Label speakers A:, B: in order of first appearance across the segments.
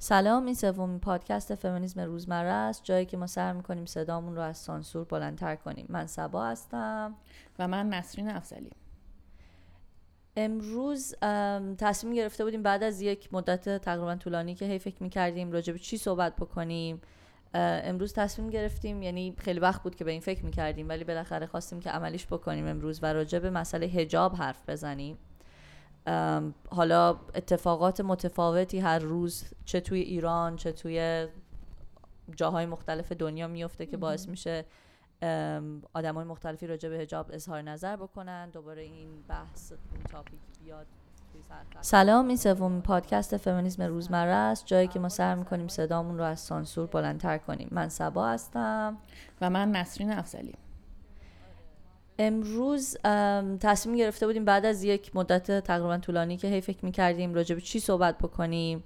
A: سلام این سومین پادکست فمینیسم روزمره است جایی که ما سعی می‌کنیم صدامون رو از سانسور بلندتر کنیم. من سبا هستم.
B: و من نسرین افزلی
A: امروز تصمیم گرفته بودیم بعد از یک مدت تقریبا طولانی که هی فکر می‌کردیم راجع به چی صحبت بکنیم امروز تصمیم گرفتیم یعنی خیلی وقت بود که به این فکر می‌کردیم ولی بالاخره خواستیم که عملیش بکنیم امروز و راجع به مسئله هجاب حرف بزنیم. حالا اتفاقات متفاوتی هر روز چه توی ایران چه توی جاهای مختلف دنیا میفته که باعث میشه آدم های مختلفی راجع به هجاب اظهار نظر بکنن دوباره این بحث این تاپیک بیاد سلام این سومین پادکست فمینیسم روزمره است جایی که ما سعی می‌کنیم صدامون رو از سانسور بلندتر کنیم. من سبا هستم.
B: و من نسرین افزلی
A: امروز تصمیم گرفته بودیم بعد از یک مدت تقریبا طولانی که هی فکر می‌کردیم راجع به چی صحبت بکنیم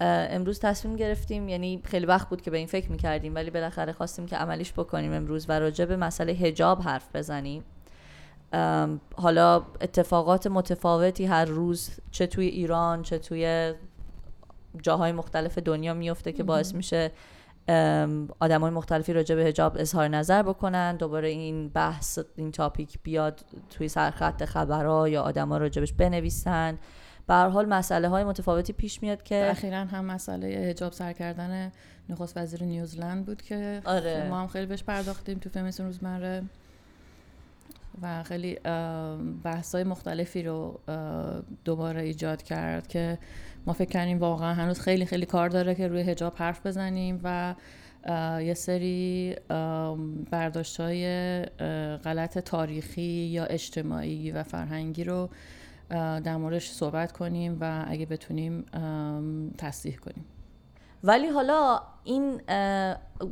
A: امروز تصمیم گرفتیم یعنی خیلی وقت بود که به این فکر می‌کردیم ولی بالاخره خواستیم که عملیش بکنیم امروز و راجع به مسئله هجاب حرف بزنیم. حالا اتفاقات متفاوتی هر روز چه توی ایران چه توی جاهای مختلف دنیا میفته که باعث میشه آدم های مختلفی راجع به هجاب اظهار نظر بکنن دوباره این بحث این تاپیک بیاد توی سرخط خبرها یا آدما راجبش بنویسن به هر حال مسئله های متفاوتی پیش میاد که
B: اخیرا هم مسئله هجاب سر کردن نخست وزیر نیوزلند بود که
A: آره.
B: ما هم خیلی بهش پرداختیم تو فمیسون روزمره و خیلی بحث های مختلفی رو دوباره ایجاد کرد که ما فکر کردیم واقعا هنوز خیلی خیلی کار داره که روی هجاب حرف بزنیم و یه سری برداشت های غلط تاریخی یا اجتماعی و فرهنگی رو در موردش صحبت کنیم و اگه بتونیم تصدیح کنیم.
A: ولی حالا این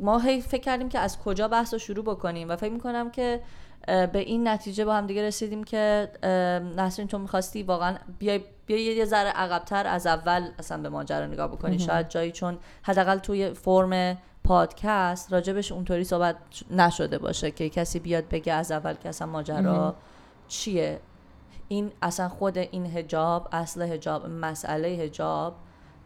A: ما هی فکر کردیم که از کجا بحث رو شروع بکنیم و فکر می‌کنم که به این نتیجه با هم دیگه رسیدیم که نسرین تو می‌خواستی واقعا بیای بیای یه ذره عقبتر از اول اصلا به ماجرا نگاه بکنی. شاید جایی چون حداقل توی فرم پادکست راجبش اونطوری صحبت نشده باشه که کسی بیاد بگه از اول که اصلا ماجرا چیه. این اصلا خود این حجاب اصل حجاب مسئله حجاب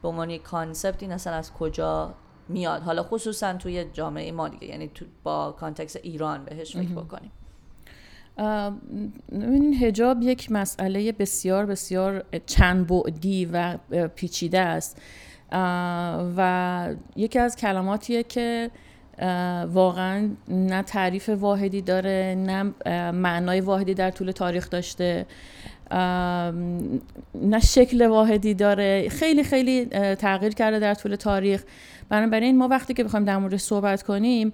A: به عنوان concept این اصلا از کجا میاد. حالا خصوصا توی جامعه ما دیگه یعنی تو با context ایران بهش فکر بکنیم.
B: این هجاب یک مسئله بسیار بسیار چند بعدی و پیچیده است. و یکی از کلماتیه که واقعا نه تعریف واحدی داره نه معنای واحدی در طول تاریخ داشته. نه شکل واحدی داره. خیلی خیلی تغییر کرده در طول تاریخ. بنابراین ما وقتی که بخوایم در موردش صحبت کنیم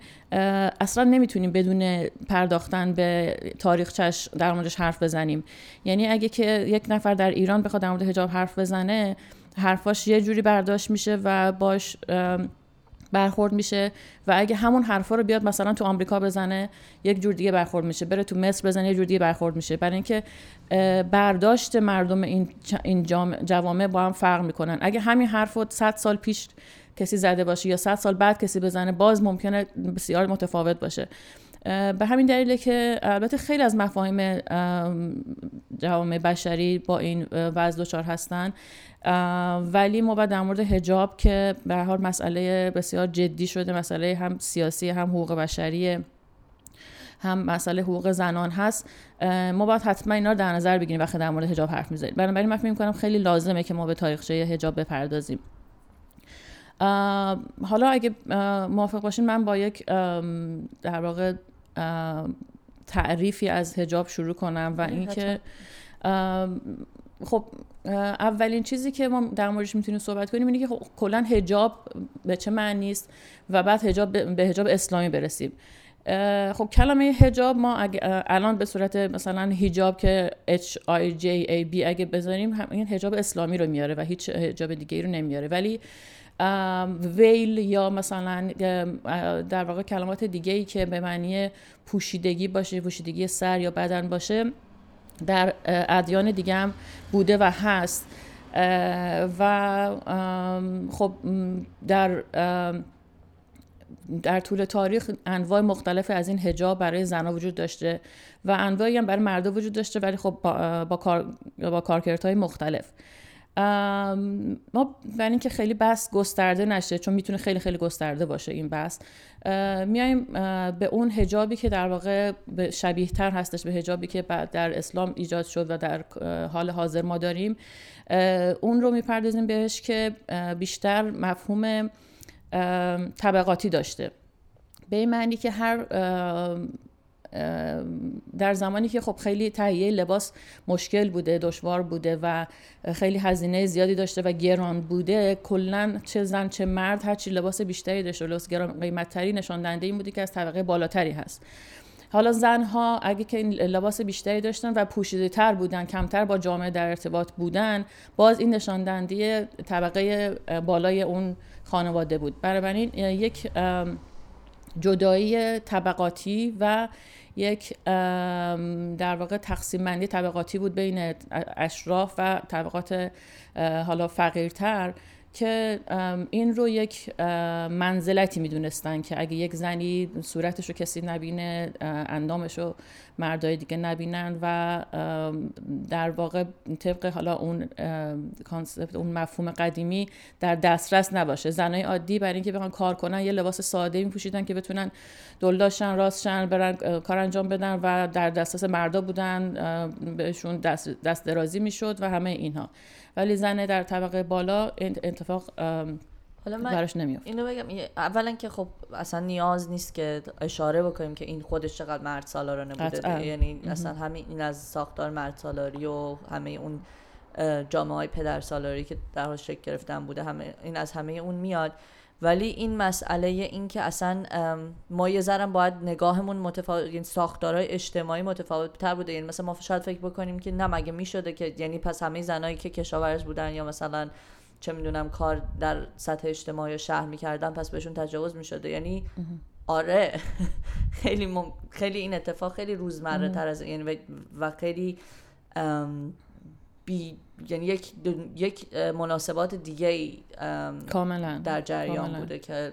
B: اصلا نمی‌تونیم بدون پرداختن به تاریخچش در موردش حرف بزنیم. یعنی اگه که یک نفر در ایران بخواد در مورد حجاب حرف بزنه حرفاش یه جوری برداشت میشه و باش برخورد میشه و اگه همون حرفا رو بیاد مثلا تو آمریکا بزنه یک جور دیگه برخورد میشه. بره تو مصر بزنه یک جور دیگه برخورد میشه. برای اینکه برداشت مردم این این جوامع با هم فرق می‌کنن. اگه همین حرف رو 100 سال پیش کسی زده باشه یا 100 سال بعد کسی بزنه باز ممکنه بسیار متفاوت باشه. به همین دلیله که البته خیلی از مفاهیم جوامع بشری با این وضع دچار هستن. ولی ما باید در مورد هجاب که به حال مسئله بسیار جدی شده مسئله هم سیاسی هم حقوق بشری هم مسئله حقوق زنان هست ما باید حتما اینا رو در نظر بگیریم وقتی در مورد هجاب حرف می‌زنیم. بنابراین من فکر می‌کنم خیلی لازمه که ما به تاریخچه هجاب بپردازیم. حالا اگه موافق باشین من با یک در واقع تعریفی از هجاب شروع کنم و اینکه خب اولین چیزی که ما در موردش می‌تونیم صحبت کنیم اینه که خب کلا هجاب به چه معنی است و بعد هجاب به هجاب اسلامی برسیم. خب کلمه هجاب ما الان به صورت مثلا هجاب که H I J A B اگه بذاریم این هجاب اسلامی رو میاره و هیچ هجاب دیگه رو نمیاره. ولی ویل یا مثلا در واقع کلمات دیگه ای که به معنی پوشیدگی باشه پوشیدگی سر یا بدن باشه در ادیان دیگه هم بوده و هست. و خب در در طول تاریخ انواع مختلف از این هجاب برای زنها وجود داشته و انواعی هم برای مردا وجود داشته ولی خب با, با, کار، با کارکردهای مختلف. ما برای اینکه خیلی بحث گسترده نشه چون می‌تونه خیلی خیلی گسترده باشه این بحث میایم به اون هجابی که در واقع شبیه تر هستش به هجابی که در اسلام ایجاد شد و در حال حاضر ما داریم اون رو می‌پردازیم بهش که بیشتر مفهوم طبقاتی داشته. به این معنی که هر در زمانی که خب خیلی تهیه لباس مشکل بوده دشوار بوده و خیلی هزینه زیادی داشته و گران بوده کلا چه زن چه مرد هرچی لباس بیشتری داشته لباس گران قیمتتری نشان این بوده که از طبقه بالاتری هست. حالا زنها اگه که این لباس بیشتری داشتن و پوشیده تر بودن کمتر با جامعه در ارتباط بودن باز این نشان دهنده طبقه بالای اون خانواده بود. بنابراین یک جدایی طبقاتی و یک در واقع تقسیم بندی طبقاتی بود بین اشراف و طبقات حالا فقیرتر. که این رو یک منزلتی می‌دونستن که اگه یک زنی صورتش رو کسی نبینه اندامش رو مردای دیگه نبینن و در واقع طبق حالا اون کانسپت اون مفهوم قدیمی در دسترس نباشه. زنای عادی برای اینکه بخوان کار کنن یه لباس ساده میپوشیدن که بتونن دلداشن راستشن برن کار انجام بدن و در دسترس مردا بودن بهشون دست, دست درازی می‌شد و همه اینها. ولی زن در طبقه بالا اتفاق حالا من براش نمیافت.
A: اینو بگم اولا که خب اصلا نیاز نیست که اشاره بکنیم که این خودش چقدر مرد سالارانه بوده. یعنی اصلا همین این از ساختار مرد سالاری و همه اون جامعه های پدر سالاری که در حال شکل گرفتن بوده همه این از همه اون میاد. ولی این مسئله این که اصلا ما یه ذرم باید نگاهمون متفاوت این ساختارهای اجتماعی متفاوت تر بوده. یعنی مثلا ما شاید فکر بکنیم که نه مگه می‌شده که یعنی پس همه زنایی که کشاورز بودن یا مثلا چه می‌دونم کار در سطح اجتماعی شهر می‌کردن پس بهشون تجاوز می‌شده. یعنی آره خیلی خیلی این اتفاق خیلی روزمره تر از یعنی و خیلی بی یعنی یک یک مناسبات دیگه
B: کاملا
A: در جریان بوده که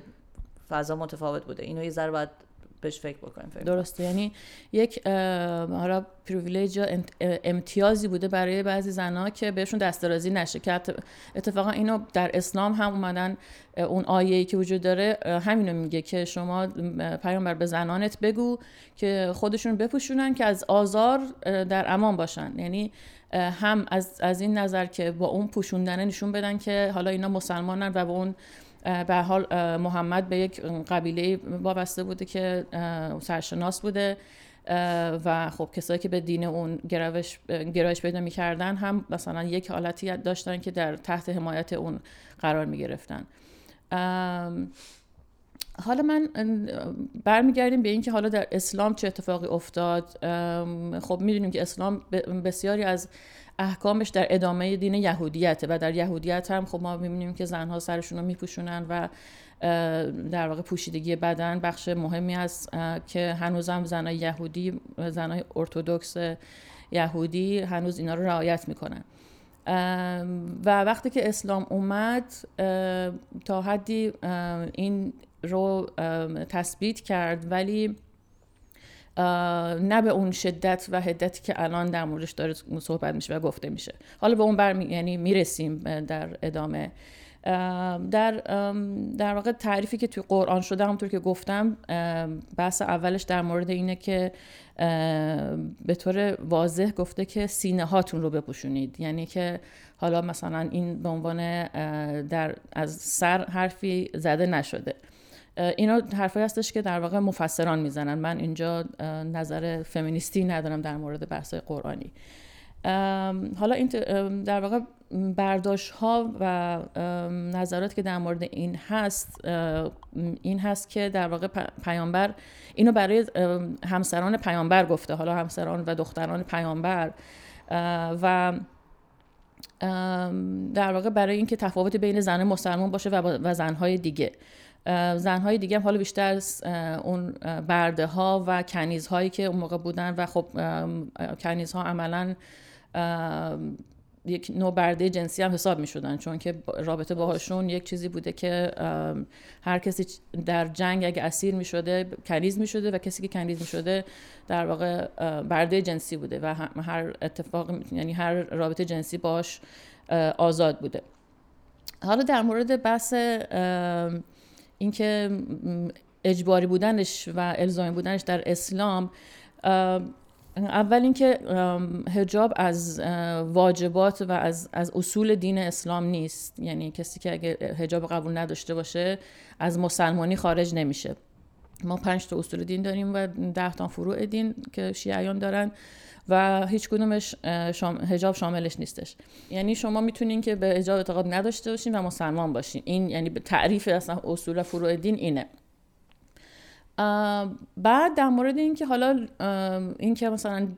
A: فضا متفاوت بوده. اینو یه ذره باید بهش فکر بکنیم
B: درسته. یعنی یک حالا پریویلیج امتیازی بوده برای بعضی زنها که بهشون دسترازی نشه که اتفاقا اینو در اسلام هم اومدن اون آیه‌ای که وجود داره همینو میگه که شما پیامبر به زنانت بگو که خودشون بپوشونن که از آزار در امان باشن. یعنی هم از, از این نظر که با اون پوشوندنه نشون بدن که حالا اینا مسلمانن و با اون به حال محمد به یک قبیله وابسته بوده که سرشناس بوده و خب کسایی که به دین اون گرایش گرایش پیدا می‌کردن هم مثلا یک حالتی داشتن که در تحت حمایت اون قرار می‌گرفتن. حالا من برمیگردیم به اینکه حالا در اسلام چه اتفاقی افتاد. خب می‌دونیم که اسلام بسیاری از احکامش در ادامه دین یهودیته و در یهودیت هم خب ما می‌بینیم که زنها سرشون رو میپوشونن و در واقع پوشیدگی بدن بخش مهمی است که هنوزم زنای یهودی زنای ارتودکس یهودی هنوز اینا رو رعایت می‌کنن. و وقتی که اسلام اومد تا حدی این رو تثبیت کرد ولی نه به اون شدت و حدتی که الان در موردش داره صحبت میشه و گفته میشه. حالا به اون بر یعنی می‌رسیم در ادامه. در در واقع تعریفی که توی قرآن شده همونطور که گفتم بحث اولش در مورد اینه که به طور واضح گفته که سینه هاتون رو بپوشونید. یعنی که حالا مثلا این به عنوان در از سر حرفی زده نشده. اینا حرفایی هستش که در واقع مفسران می‌زنن. من اینجا نظر فمینیستی ندارم در مورد بحث قرآنی. حالا این در واقع برداشت ها و نظرات که در مورد این هست این هست که در واقع پیامبر اینو برای همسران پیامبر گفته. حالا همسران و دختران پیامبر. و در واقع برای اینکه تفاوت بین زن مسلمان باشه و زنهای دیگه. زنهای دیگه هم حالا بیشتر اون برده ها و کنیز هایی که اون موقع بودن و خب کنیز ها عملا یک نوع برده جنسی هم حساب می شدن چون که رابطه باهاشون یک چیزی بوده که هر کسی در جنگ اگه اسیر می شده کنیز می شده و کسی که کنیز می شده در واقع برده جنسی بوده و هر اتفاق یعنی هر رابطه جنسی باش آزاد بوده. حالا در مورد بحث اینکه اجباری بودنش و الزامی بودنش در اسلام اول اینکه هجاب از واجبات و از, از اصول دین اسلام نیست. یعنی کسی که اگه هجاب قبول نداشته باشه از مسلمانی خارج نمیشه. ما پنج تا اصول دین داریم و ده تا فروع دین که شیعیان دارن. و هیچ کدومش شام، هجاب شاملش نیستش. یعنی شما می‌تونین که به هجاب اعتقاد نداشته باشین و مسلمان باشین. این یعنی تعریف اصلا اصول و فروع دین اینه. بعد در مورد اینکه حالا اینکه مثلا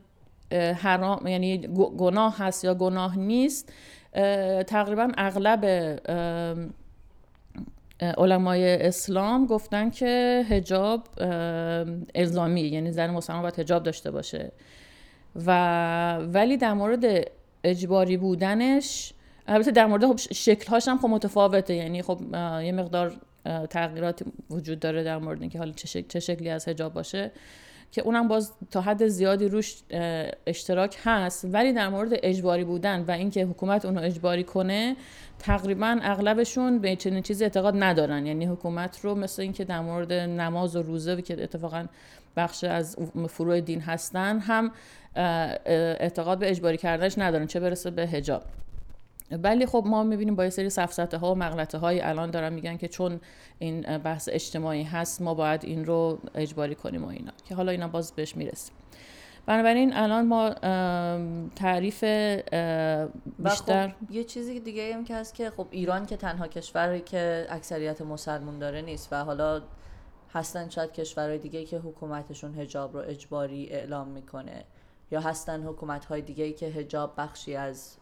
B: حرام یعنی گناه هست یا گناه نیست تقریبا اغلب علمای اسلام گفتن که هجاب الزامی یعنی زن مسلمان باید هجاب داشته باشه. و ولی در مورد اجباری بودنش البته در مورد خب شکلهاش هم خب متفاوته. یعنی خب یه مقدار تغییرات وجود داره در مورد اینکه حالا چه, چه شکلی از هجاب باشه که اونم باز تا حد زیادی روش اشتراک هست. ولی در مورد اجباری بودن و اینکه حکومت اونو اجباری کنه تقریبا اغلبشون به چنین چیزی اعتقاد ندارن. یعنی حکومت رو مثل اینکه در مورد نماز و روزه که اتفاقا بخش از فروع دین هستن هم اعتقاد به اجباری کردنش ندارن چه برسه به هجاب ولی خب ما می‌بینیم با یه سری سفسته ها و مغلطه های الان دارن میگن که چون این بحث اجتماعی هست ما باید این رو اجباری کنیم و اینا که حالا اینا باز بهش می‌رسیم. بنابراین الان ما تعریف بیشتر
A: خب یه چیزی دیگه هم که هست که خب ایران که تنها کشوری که اکثریت مسلمون داره نیست و حالا هستن شاید کشورهای دیگه که حکومتشون هجاب رو اجباری اعلام می‌کنه. یا هستن حکومت های دیگه که هجاب بخشی از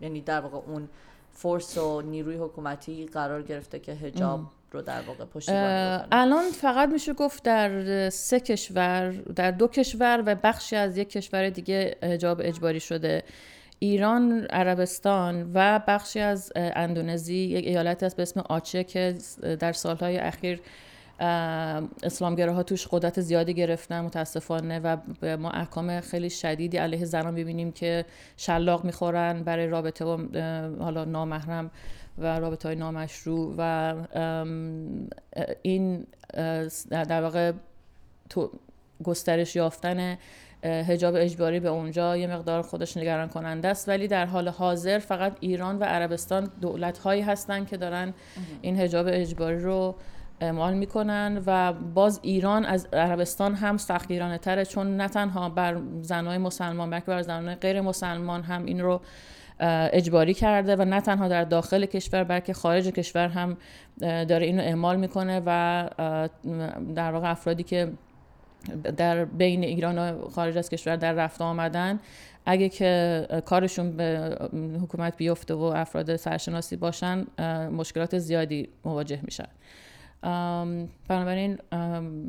A: یعنی در واقع اون فورس و نیروی حکومتی قرار گرفته که هجاب رو در واقع پشتیبانی
B: الان فقط میشه گفت در سه کشور در دو کشور و بخشی از یک کشور دیگه هجاب اجباری شده. ایران، عربستان و بخشی از اندونزی یک ایالتی است به اسم آچه که در سالهای اخیر ها توش قدرت زیادی گرفتن متاسفانه و ما احکام خیلی شدیدی علیه زنان ببینیم که شلاق می‌خورن برای رابطه و حالا نامحرم و رابطه های نامشروع و این در واقع گسترش یافتن هجاب اجباری به اونجا یه مقدار خودش نگران کننده است. ولی در حال حاضر فقط ایران و عربستان دولت هایی هستن که دارن این هجاب اجباری رو اعمال می‌کنن و باز ایران از عربستان هم سختگیرانه تره چون نه تنها بر زنهای مسلمان بلکه بر زنهای غیر مسلمان هم این رو اجباری کرده و نه تنها در داخل کشور بلکه خارج کشور هم داره اینو اعمال می‌کنه و در واقع افرادی که در بین ایران و خارج از کشور در رفت آمدن اگه که کارشون به حکومت بیفته و افراد سرشناسی باشن مشکلات زیادی مواجه میشن. بنابراین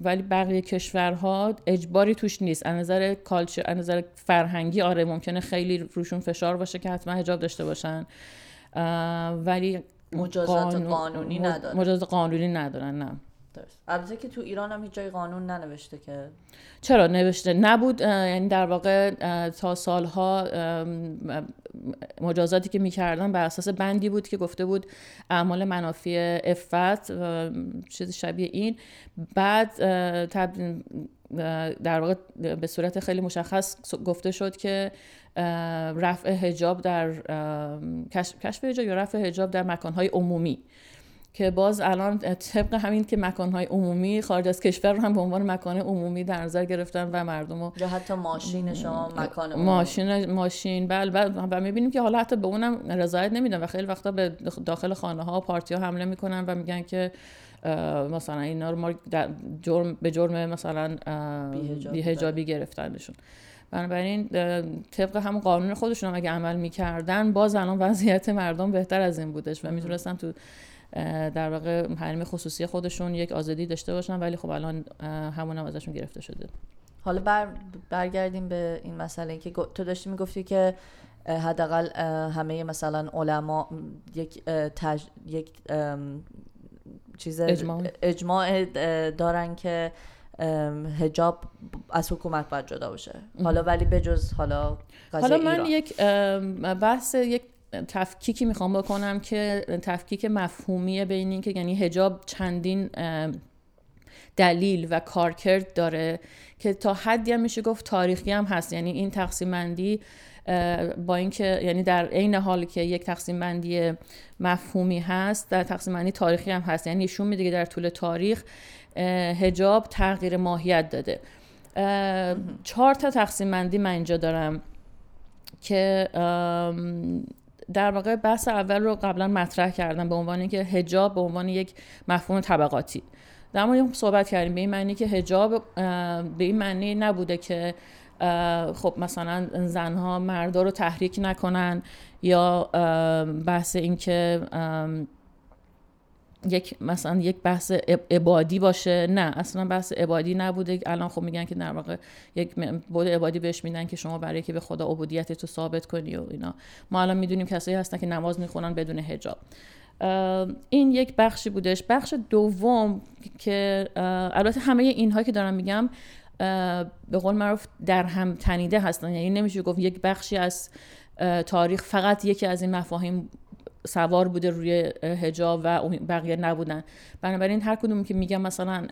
B: ولی بقیه کشورها اجباری توش نیست. از نظر کالچر از نظر فرهنگی آره ممکنه خیلی روشون فشار باشه که حتما حجاب داشته باشن. ولی
A: مجازات قانونی ندارن
B: مجازات قانونی ندارن نه.
A: البته که تو ایران هم هیچ جای قانون ننوشته که.
B: چرا نوشته؟ نبود یعنی در واقع تا سالها مجازاتی که می‌کردن بر اساس بندی بود که گفته بود اعمال منافی افت چیز شبیه این. بعد در واقع به صورت خیلی مشخص گفته شد که رفع هجاب در کشف هجاب یا رفع هجاب در مکانهای عمومی. که باز الان طبق همین که مکانهای عمومی خارج از کشور رو هم به عنوان مکان عمومی در نظر گرفتن و مردم رو
A: یا حتی ماشین شما مکان عمومی.
B: ماشین ماشین بله بله. و می‌بینیم که حالا حتی به اونم رضایت نمیدن و خیلی وقتا به داخل خانه ها پارتی ها حمله می‌کنن و میگن که مثلا اینا رو ما جرم به جرم مثلا بیهجابی گرفتنشون. بنابراین طبق همون قانون خودشون هم اگه عمل می‌کردن باز الان وضعیت مردم بهتر از این بودش و می‌تونستن تو در واقع حریم خصوصی خودشون یک آزادی داشته باشن ولی خب الان همون هم ازشون گرفته شده.
A: حالا بر برگردیم به این مسئله که تو داشتی می‌گفتی که حداقل همه مثلا علما یک تج... یک چیز
B: اجماع,
A: اجماع دارن که هجاب از حکومت باید جدا باشه. حالا ولی بجز حالا
B: حالا من یک بحث یک تفکیکی می‌خوام بکنم که تفکیک مفهومی بین این که یعنی هجاب چندین دلیل و کارکرد داره که تا حدی هم میشه گفت تاریخی هم هست. یعنی این تقسیم بندی با اینکه یعنی در عین حال که یک تقسیم بندی مفهومی هست در تقسیم بندی تاریخی هم هست. یعنی نشون میده که در طول تاریخ هجاب تغییر ماهیت داده. چهار تا تقسیم بندی من اینجا دارم که در واقع بحث اول رو قبلا مطرح کردم به عنوان اینکه هجاب به عنوان یک مفهوم طبقاتی. در مورد صحبت کردیم. به این معنی که هجاب به این معنی نبوده که خب مثلا زنها مردا رو تحریک نکنن یا بحث اینکه یک مثلا یک بحث عبادی باشه. نه اصلا بحث عبادی نبوده. الان خب میگن که در واقع یک بود عبادی بهش میدن که شما برای که به خدا عبودیت تو ثابت کنی و اینا. ما الان می‌دونیم کسایی هستن که نماز می‌خونن بدون حجاب. این یک بخشی بودش. بخش دوم که البته همه اینها که دارم میگم به قول معروف در هم تنیده هستن. یعنی نمیشه گفت یک بخشی از تاریخ فقط یکی از این مفاهیم سوار بوده روی هجاب و بقیه نبودن. بنابراین هر کدوم که میگم مثلا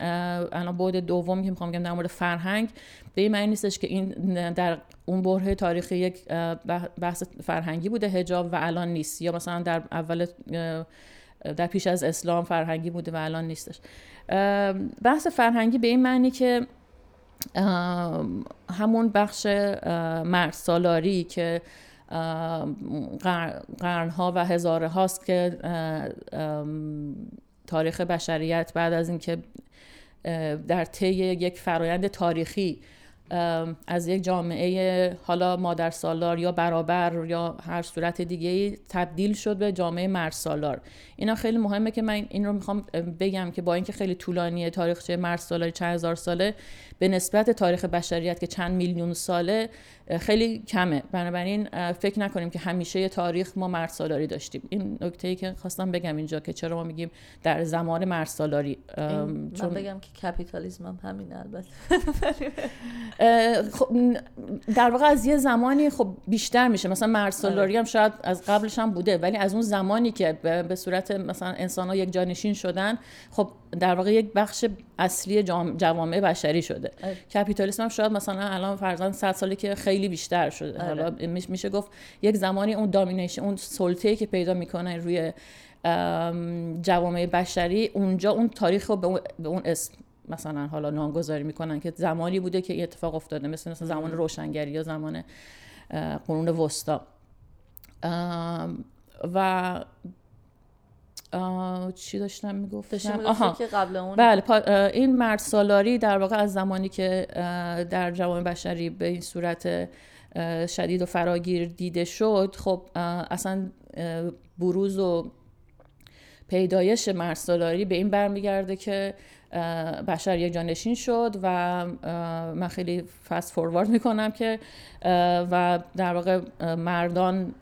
B: الان بعد دوم که می‌خوام بگم در مورد فرهنگ به این معنی نیستش که این در اون بره تاریخی یک بحث فرهنگی بوده هجاب و الان نیست. یا مثلا در اول در پیش از اسلام فرهنگی بوده و الان نیستش. بحث فرهنگی به این معنی که همون بخش مرد سالاری که قرنها و هزاره هاست که تاریخ بشریت بعد از اینکه در طی یک فرایند تاریخی از یک جامعه حالا مادر سالار یا برابر یا هر صورت دیگه تبدیل شد به جامعه مرد سالار. اینا خیلی مهمه که من این رو می‌خوام بگم که با اینکه خیلی طولانیه تاریخچه مرد سالاری چند هزار ساله به نسبت تاریخ بشریت که چند میلیون ساله خیلی کمه. بنابراین فکر نکنیم که همیشه تاریخ ما مرد سالاری داشتیم. این نکته ای که خواستم بگم اینجا که چرا ما میگیم در زمان مرد سالاری.
A: چون بگم که کپیتالیسم هم همین البته.
B: خب در واقع از یه زمانی خب بیشتر میشه. مثلا مرد سالاری هم شاید از قبلش هم بوده ولی از اون زمانی که به صورت مثلا انسان ها یک جانشین شدن خب در واقع یک بخش اصلی جوامع بشری شده. کپیتالیسم هم شاید مثلا الان فرضاً 100 سالی که خیلی بیشتر شده. آره. حالا میشه گفت یک زمانی اون دامینیشن اون سلطه‌ای که پیدا می‌کنه روی جوامع بشری اونجا اون تاریخ رو به اون اسم مثلا حالا نامگذاری می‌کنن که زمانی بوده که این اتفاق افتاده. مثل مثلا زمان روشنگری یا زمان قرون وسطا. و چی داشتم می‌گفتم؟
A: آها. که قبل اون
B: بله این مرد سالاری در واقع از زمانی که در جوان بشری به این صورت شدید و فراگیر دیده شد خب اصلا بروز و پیدایش مرد سالاری به این برمیگرده که بشر یک جانشین شد و من خیلی فست فوروارد می‌کنم که و در واقع مردان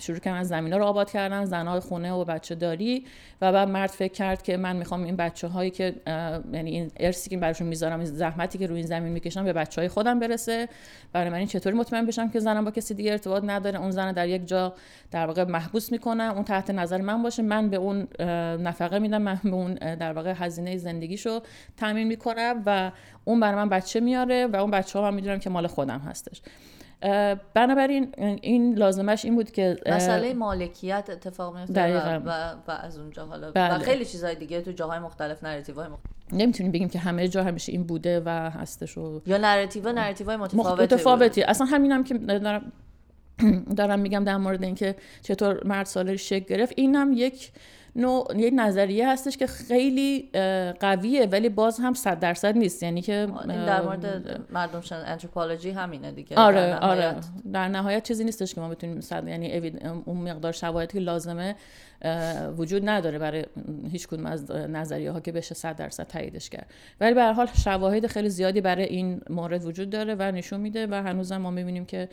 B: شروع کردن از زمین رو آباد کردن زنهای خونه و بچه داری. و بعد مرد فکر کرد که من می‌خوام این بچه هایی که یعنی این ارسی که براشون می‌ذارم این زحمتی که روی این زمین می‌کشم به بچه های خودم برسه. برای من این چطوری مطمئن بشم که زنم با کسی دیگه ارتباط نداره؟ اون زن در یک جا در واقع محبوس می‌کنم اون تحت نظر من باشه. من به اون نفقه میدم. من به اون در واقع هزینه زندگیشو تامین می‌کنم. و اون برای من بچه میاره و اون بچه ها من می‌دونم که مال خودم هستش. بنابراین این لازمه‌ش این بود که
A: مسئله مالکیت اتفاق میفته و, و, از اونجا حالا بله. و خیلی چیزهای دیگه تو جاهای مختلف narrative های مختلف.
B: نمی‌تونیم بگیم که همه جا همیشه این بوده و هستش و
A: یا narrative narrative های متفاوتی
B: متفاوتی. اصلا همینم که دارم دارم میگم در مورد اینکه چطور مرد سالاری شکل گرفت. اینم یک نوع یک نظریه هستش که خیلی قویه ولی باز هم صد درصد نیست. یعنی که
A: این در مورد مردم انتروپولوژی همینه دیگه.
B: آره در آره. در نهایت چیزی نیستش که ما بتونیم صد یعنی اون مقدار شواهدی که لازمه وجود نداره برای هیچ کدوم از نظریه ها که بشه صد درصد تاییدش کرد. ولی به هر حال شواهد خیلی زیادی برای این مورد وجود داره و نشون میده و هنوزم ما می‌بینیم که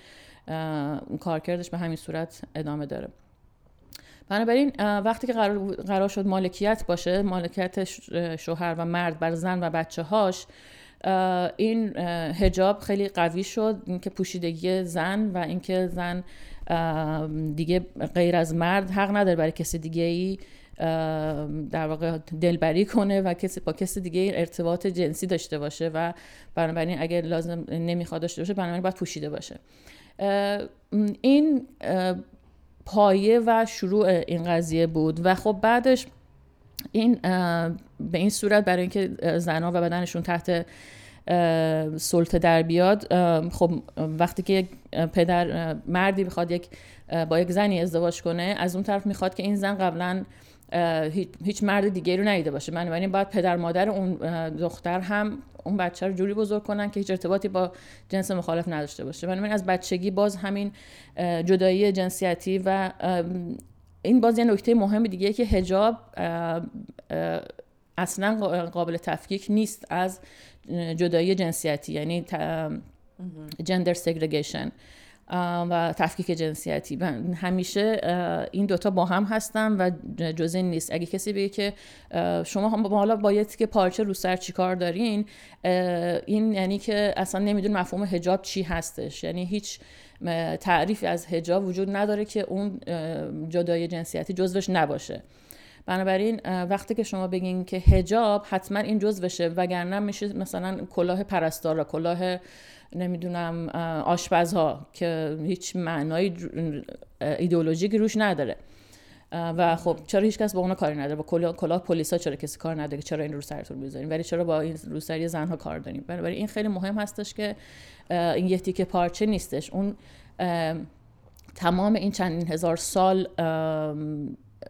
B: کارکردش به همین صورت ادامه داره. بنابراین وقتی که قرار, قرار شد مالکیت باشه مالکیت شوهر و مرد بر زن و بچه هاش این هجاب خیلی قوی شد. اینکه پوشیدگی زن و اینکه زن دیگه غیر از مرد حق نداره برای کسی دیگه ای در واقع دلبری کنه و کسی با کسی دیگه ارتباط جنسی داشته باشه و بنابراین اگر لازم نمی‌خواد داشته باشه بنابراین باید پوشیده باشه. این پایه و شروع این قضیه بود. و خب بعدش این به این صورت برای اینکه زنها و بدنشون تحت سلطه در بیاد خب وقتی که یک پدر مردی بخواد یک با یک زنی ازدواج کنه از اون طرف می‌خواد که این زن قبلا هیچ مرد دیگه رو ندیده باشه. من باید پدر مادر اون دختر هم اون بچه رو جوری بزرگ کنن که هیچ ارتباطی با جنس مخالف نداشته باشه. من از بچگی باز همین جدایی جنسیتی و این باز یه نکته مهم دیگه که هجاب اصلا قابل تفکیک نیست از جدایی جنسیتی یعنی جندر سگرگیشن و تفکیک جنسیتی همیشه این دوتا با هم هستن و جزء نیست. اگه کسی بگه که شما هم حالا باید که پارچه رو سر چی کار دارین این یعنی که اصلا نمیدون مفهوم هجاب چی هستش. یعنی هیچ تعریفی از هجاب وجود نداره که اون جدای جنسیتی جزوش نباشه. بنابراین وقتی که شما بگین که هجاب حتما این جزوشه وگرنه میشه مثلا کلاه پرستار کلاه نمی‌دونم آشپزها که هیچ معنای ایدئولوژیکی روش نداره. و خب چرا هیچ کس با اونا کاری نداره؟ با کلاه, کلاه پلیسا چرا کسی کار نداره چرا این رو سرتون ولی چرا با این روسری زنها کار داریم بنابراین این خیلی مهم هستش که این یه تیکه پارچه نیستش. اون تمام این چندین هزار سال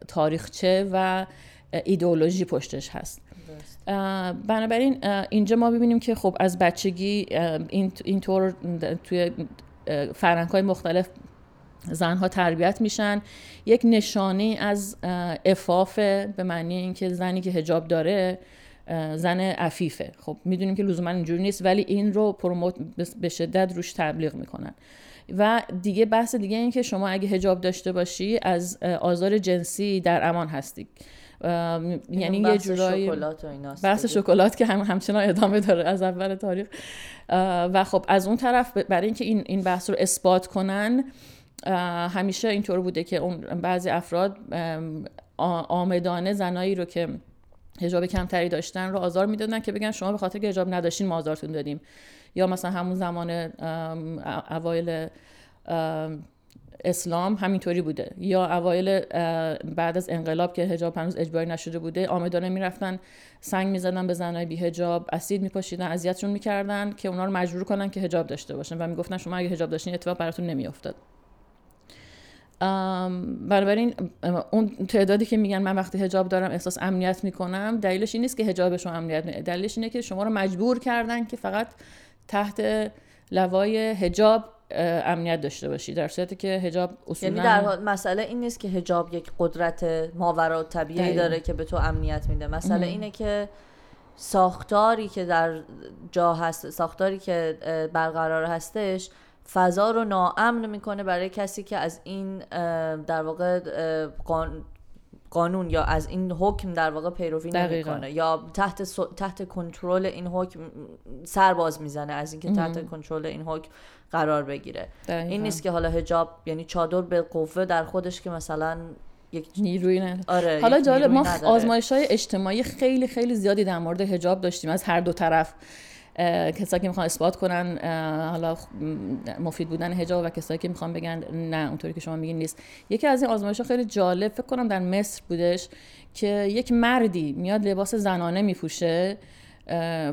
B: تاریخچه و ایدئولوژی پشتش هست. بنابراین اینجا ما ببینیم که خب از بچگی اینطور توی فرنگ های مختلف زنها تربیت میشن. یک نشانه از افاف به معنی اینکه زنی که هجاب داره زن عفیفه. خب می‌دونیم که لزوما اینجوری نیست ولی این رو پروموت به شدت روش تبلیغ می‌کنن. و دیگه بحث دیگه این که شما اگه هجاب داشته باشی از آزار جنسی در امان هستی. یعنی یه جورایی بحث شکلات که هم همچنان ادامه داره از اول تاریخ. و خب از اون طرف برای اینکه این این بحث رو اثبات کنن همیشه اینطور بوده که اون بعضی افراد آمدانه زنایی رو که هجاب کمتری داشتن رو آزار می‌دادن که بگن شما به خاطر که هجاب نداشتین ما آزارتون دادیم. یا مثلا همون زمان اوایل اسلام همینطوری بوده. یا اوایل بعد از انقلاب که هجاب هنوز اجباری نشده بوده آمدانه می‌رفتن سنگ می‌زدن به زنای بی هجاب اسید میپاشیدن اذیتشون می‌کردن که اونا رو مجبور کنن که هجاب داشته باشن و می‌گفتن شما اگه هجاب داشتین اتفاق براتون نمیافتاد. بنابراین اون تعدادی که میگن من وقتی هجاب دارم احساس امنیت می‌کنم دلیلش این نیست که هجابشون امنیت می دلیلش اینه که شما رو مجبور کردن که فقط تحت لوای هجاب امنیت داشته باشی. در صورتی که هجاب اصولا
A: یعنی در مسئله این نیست که هجاب یک قدرت ماورا طبیعی داره که به تو امنیت میده. مسئله اینه که ساختاری که در جا هست ساختاری که برقرار هستش فضا رو ناامن می‌کنه برای کسی که از این در واقع قانون یا از این حکم در واقع پیروی نمی‌کنه. یا تحت تحت کنترل این حکم سر باز می‌زنه از اینکه تحت کنترل این حکم قرار بگیره. این نیست که حالا حجاب یعنی چادر به قوه در خودش که مثلا یک
B: نیروی نه آره حالا جالب ما آزمایش های اجتماعی خیلی خیلی زیادی در مورد حجاب داشتیم از هر دو طرف. کسایی که می‌خوان اثبات کنن حالا مفید بودن حجاب و کسایی که می‌خوان بگن نه اونطوری که شما میگین نیست. یکی از این آزمایش ها خیلی جالب فکر کنم در مصر بودش که یک مردی میاد لباس زنانه میپوشه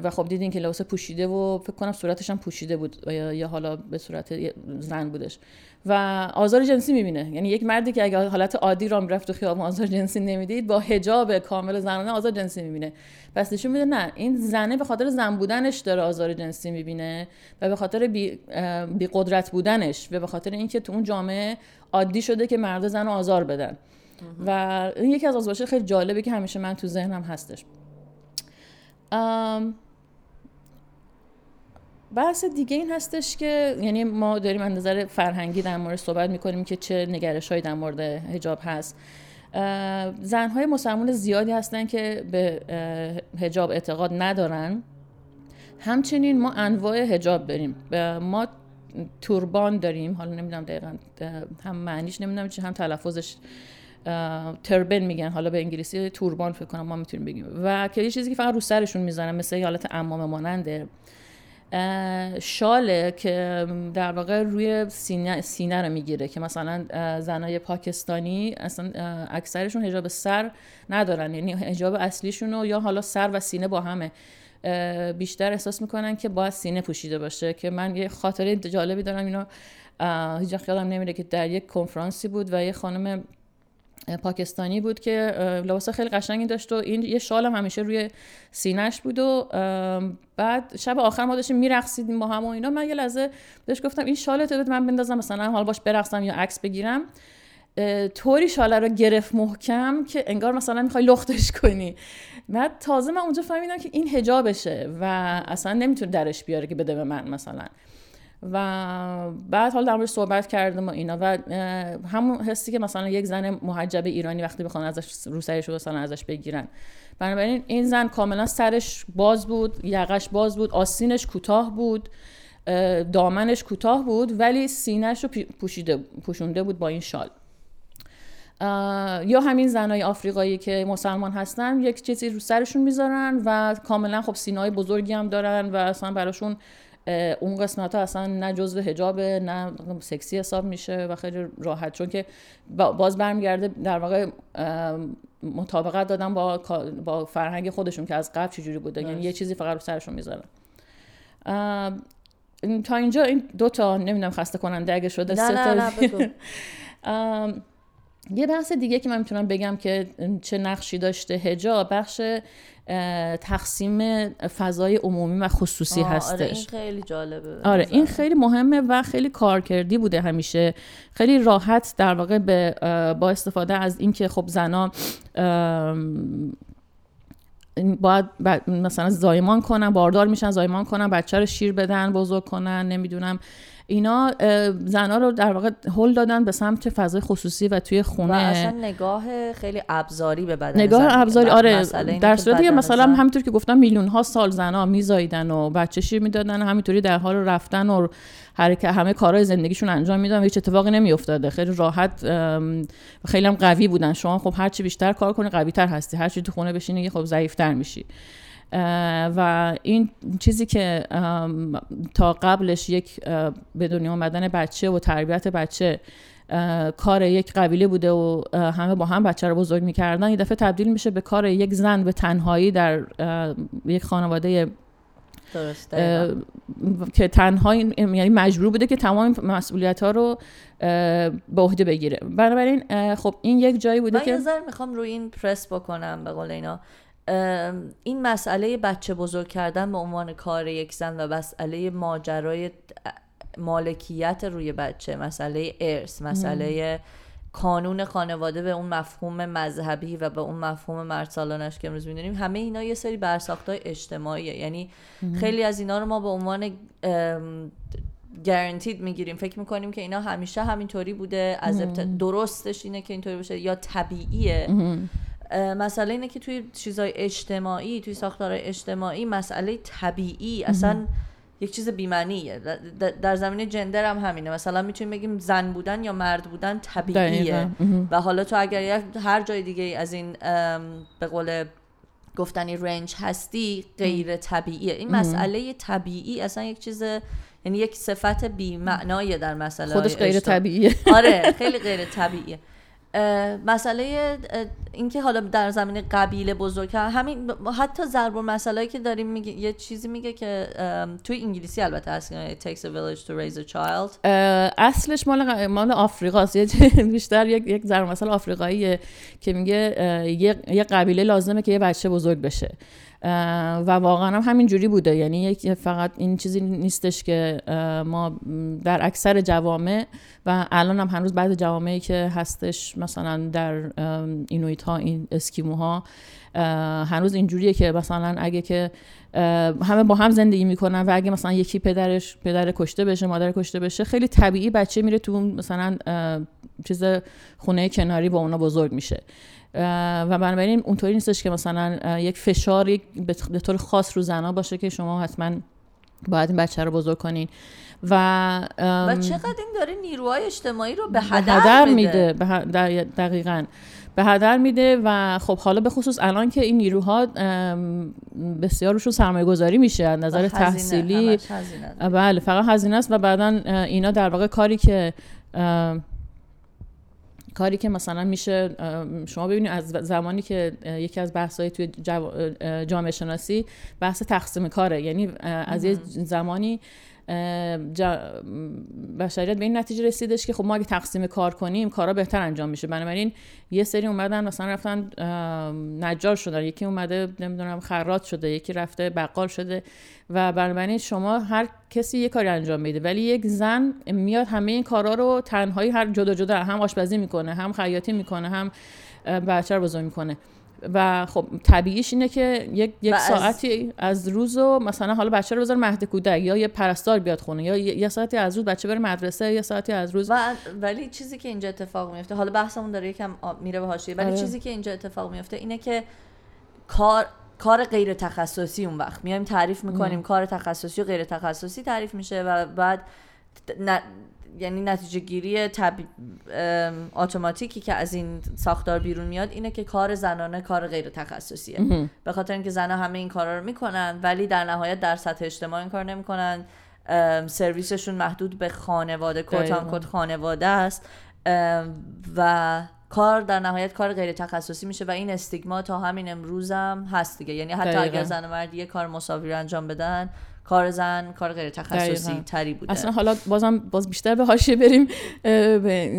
B: و خب دیدین که لباس پوشیده و فکر کنم صورتش هم پوشیده بود یا حالا به صورت زن بودش. و آزار جنسی می‌بینه. یعنی یک مردی که اگه حالت عادی را می‌رفت و خیابون آزار جنسی نمی‌دید با حجاب کامل زنانه آزار جنسی می‌بینه. پس نشون میده نه این زنه به خاطر زن بودنش داره آزار جنسی می‌بینه و به خاطر بی, بی قدرت بودنش و به خاطر اینکه تو اون جامعه عادی شده که مرد زن آزار بدن. و این یکی از آزمایش خیلی جالبه که همیشه من تو ذهنم هستش. بحث دیگه این هستش که یعنی ما داریم از نظر فرهنگی در مورد صحبت می‌کنیم که چه نگرش هایی در مورد هجاب هست. زنهای مسلمان زیادی هستن که به هجاب اعتقاد ندارن. همچنین ما انواع هجاب بریم ما توربان داریم. حالا نمی‌دونم دقیقا هم معنیش نمی‌دونم چه هم تلفظش. تربن میگن حالا به انگلیسی توربان فکر کنم ما می‌تونیم بگیم. و که یه چیزی که فقط رو سرشون می‌زنن مثل حالت امامه ماننده شاله که در واقع روی سینه, سینه رو می‌گیره که مثلا زنای پاکستانی اصلا اکثرشون هجاب سر ندارن. یعنی هجاب اصلیشون رو یا حالا سر و سینه با همه. بیشتر احساس می‌کنن که باید سینه پوشیده باشه. که من یه خاطره جالبی دارم. اینو هیچ خیالم نمیره که در یک کنفرانسی بود و یه خانم پاکستانی بود که لباس خیلی قشنگی داشت و این یه شال هم همیشه روی سینهش بود و بعد شب آخر ما داشتیم میرقصیدیم با هم و اینا. من یه لحظه بهش گفتم این شالت بده من بندازم مثلا حال باش برقصم یا عکس بگیرم. طوری شاله رو گرفت محکم که انگار مثلا می‌خوای لختش کنی. بعد تازه من اونجا فهمیدم که این هجابشه و اصلا نمی‌تونه درش بیاره که بده به من مثلا. و بعد حالا در صحبت کردم و اینا و همون حسی که مثلا یک زن محجب ایرانی وقتی بخوان ازش رو مثلا ازش بگیرن. بنابراین این زن کاملا سرش باز بود یقش باز بود آسینش کوتاه بود دامنش کوتاه بود ولی سینهش رو پوشیده پوشونده بود با این شال. یا همین زنای آفریقایی که مسلمان هستن یک چیزی رو سرشون می‌ذارن و کاملا خب سینای بزرگی هم دارن و اصلا براشون اون قسمت ها اصلا نه جزو هجابه نه سکسی حساب میشه و خیلی راحت. چون که باز برمیگرده در واقع مطابقت دادن با با فرهنگ خودشون که از قبل چجوری بوده یعنی یه چیزی فقط رو سرشون می‌ذارن تا اینجا این دو تا نمی‌دونم خسته کننده اگه شده
A: نه نه,
B: نه یه بحث دیگه که من می‌تونم بگم که چه نقشی داشته هجاب بخش تقسیم فضای عمومی و خصوصی هستش
A: آره این خیلی جالبه.
B: آره این خیلی مهمه و خیلی کارکردی بوده همیشه. خیلی راحت در واقع به با استفاده از اینکه خب زنا باید مثلا زایمان کنن باردار میشن زایمان کنن بچه رو شیر بدن بزرگ کنن نمی‌دونم اینا زنا رو در واقع هل دادن به سمت فضای خصوصی و توی خونه. و
A: اصلا نگاه خیلی ابزاری به بدن
B: نگاه ابزاری آره در صورتی که مثلا همینطور که گفتم میلیون ها سال زنا میزایدن و بچه شیر می‌دادن همینطوری در حال رفتن و حرکت همه کارهای زندگیشون انجام میدن و هیچ اتفاقی نمیافتاده. خیلی راحت خیلی هم قوی بودن. شما خب هرچی بیشتر کار کنی قوی تر هستی هرچی تو خونه بشینی خب ضعیفتر میشی. و این چیزی که تا قبلش یک به دنیا آمدن بچه و تربیت بچه کار یک قبیله بوده و همه با هم بچه رو بزرگ می‌کردن یه دفعه تبدیل میشه به کار یک زن به تنهایی در یک خانواده
A: درسته
B: که تنها یعنی مجبور بوده که تمام مسئولیت ها رو به عهده بگیره. بنابراین خب این یک جایی بوده
A: من
B: که
A: من می‌خوام روی این پرس بکنم به قول اینا. این مسئله بچه بزرگ کردن به عنوان کار یک زن و مسئله ماجرای مالکیت روی بچه مسئله ارث مسئله کانون خانواده به اون مفهوم مذهبی و به اون مفهوم مرد سالانش که امروز می‌دونیم. همه اینا یه سری برساختای اجتماعیه. یعنی خیلی از اینا رو ما به عنوان گارانتید می‌گیریم. فکر می‌کنیم که اینا همیشه همینطوری بوده. از درستش اینه که اینطوری باشه یا طبیعیه. مسئله اینه که توی چیزای اجتماعی توی ساختار اجتماعی مسئله طبیعی اصلا یک چیز بیمنیه در زمینه جندر هم همینه. مثلا می‌تونیم بگیم زن بودن یا مرد بودن طبیعیه. و حالا تو اگر هر جای دیگه از این به قول گفتنی رنج هستی غیر طبیعیه. این مسئله طبیعی اصلا یک چیز یعنی یک صفت بی در مسئله
B: خودش غیر طبیعیه.
A: آره خیلی غیر طبیعیه. مسئله اینکه حالا در زمین قبیله بزرگ همین حتی ضرب مسئله که داریم میگه یه چیزی میگه که توی انگلیسی البته هست it takes a village to raise a child.
B: اصلش مال مال آفریقاست. یه بیشتر یک یک ضرب مسئله آفریقاییه که میگه یه قبیله لازمه که یه بچه بزرگ بشه. و واقعا هم همین جوری بوده. یعنی فقط این چیزی نیستش که ما در اکثر جوامع و الان هم هنوز بعد جوامعی که هستش مثلا در اینویت ها این اسکیموها هنوز اینجوریه که مثلا اگه که همه با هم زندگی می‌کنن و اگه مثلا یکی پدرش پدر کشته بشه مادر کشته بشه خیلی طبیعی بچه میره تو مثلا چیز خونه کناری با اونا بزرگ میشه. و بنابراین اونطوری نیستش که مثلا یک فشار یک به طور خاص رو زنا باشه که شما حتما باید این بچه رو بزرگ کنین. و
A: و چقدر این داره نیروهای اجتماعی رو به هدر, میده,
B: دقیقا. به هدر میده و خب حالا به خصوص الان که این نیروها بسیار روشون سرمایه گذاری میشه. از نظر تحصیلی بله فقط هزینه است و بعدا اینا در واقع کاری که کاری که مثلا میشه شما ببینید از زمانی که یکی از بحث‌های توی جامعه شناسی بحث تقسیم کاره. یعنی از یه زمانی بشریت به این نتیجه رسیدش که خب ما اگه تقسیم کار کنیم کارا بهتر انجام میشه. بنابراین یه سری اومدن مثلا رفتن نجار شدن. یکی اومده نمی‌دونم خراط شده یکی رفته بقال شده و بنابراین شما هر کسی یه کاری انجام میده. ولی یک زن میاد همه این کارا رو تنهایی هر جدا جدا هم آشپزی می‌کنه هم خیاطی می‌کنه هم بچه رو بزرگ می‌کنه. و خب طبیعیش اینه که یک, یک ساعتی از, روز و مثلا حالا بچه رو بذار مهد کودک یا یه پرستار بیاد خونه یا یه ساعتی از روز بچه بره مدرسه یا ساعتی از روز
A: و ولی چیزی که اینجا اتفاق میفته حالا بحثمون داره یکم میره به حاشیه ولی آره. چیزی که اینجا اتفاق میفته اینه که کار کار غیر تخصصی اون وقت میایم تعریف می‌کنیم کار تخصصی و غیر تخصصی تعریف میشه و بعد یعنی نتیجه گیری تب... اتوماتیکی که از این ساختار بیرون میاد اینه که کار زنانه کار غیر تخصصیه به خاطر اینکه زنها همه این کارا رو می‌کنن ولی در نهایت در سطح اجتماعی این کار نمی‌کنن. سرویسشون محدود به خانواده کتان کت خانواده است. و کار در نهایت کار غیر تخصصی میشه و این استیگما تا همین امروزم هست دیگه. یعنی حتی اگر زن و مرد یه کار مساوی رو انجام بدن کار زن کار غیر تخصصی تری بوده.
B: اصلا حالا بازم باز بیشتر به حاشیه بریم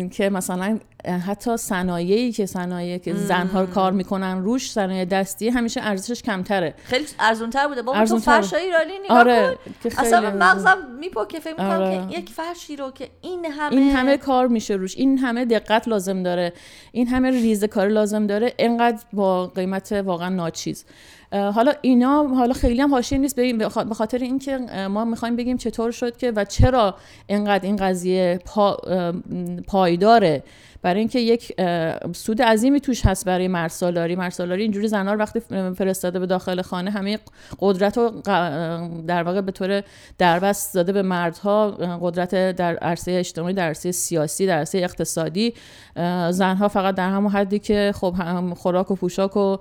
B: که مثلا حتی صنایعی که صنایعی که زنها کار می‌کنن روش صنایع دستی همیشه ارزشش کمتره.
A: خیلی ارزون تر بوده. بابا تو فرش ایرانی نگاه آره کن. اصلا مغزم میپکه فکر می‌کنم آره. که یک فرشی رو که این همه
B: این همه کار میشه روش. این همه دقت لازم داره. این همه ریزه کار لازم داره. اینقدر با قیمت واقعا ناچیز. حالا اینا حالا خیلی هم حاشیه نیست به خاطر اینکه ما می‌خوایم بگیم چطور شد که و چرا اینقدر این قضیه پا پایداره. برای اینکه یک سود عظیمی توش هست برای مرسالاری. مرسالاری اینجوری زنها رو وقتی فرستاده به داخل خانه همه قدرت رو در واقع به طور دربست داده به مردها قدرت در عرصه اجتماعی در عرصه سیاسی در عرصه اقتصادی. زنها فقط در همون حدی که خب خوراک و پوشاک و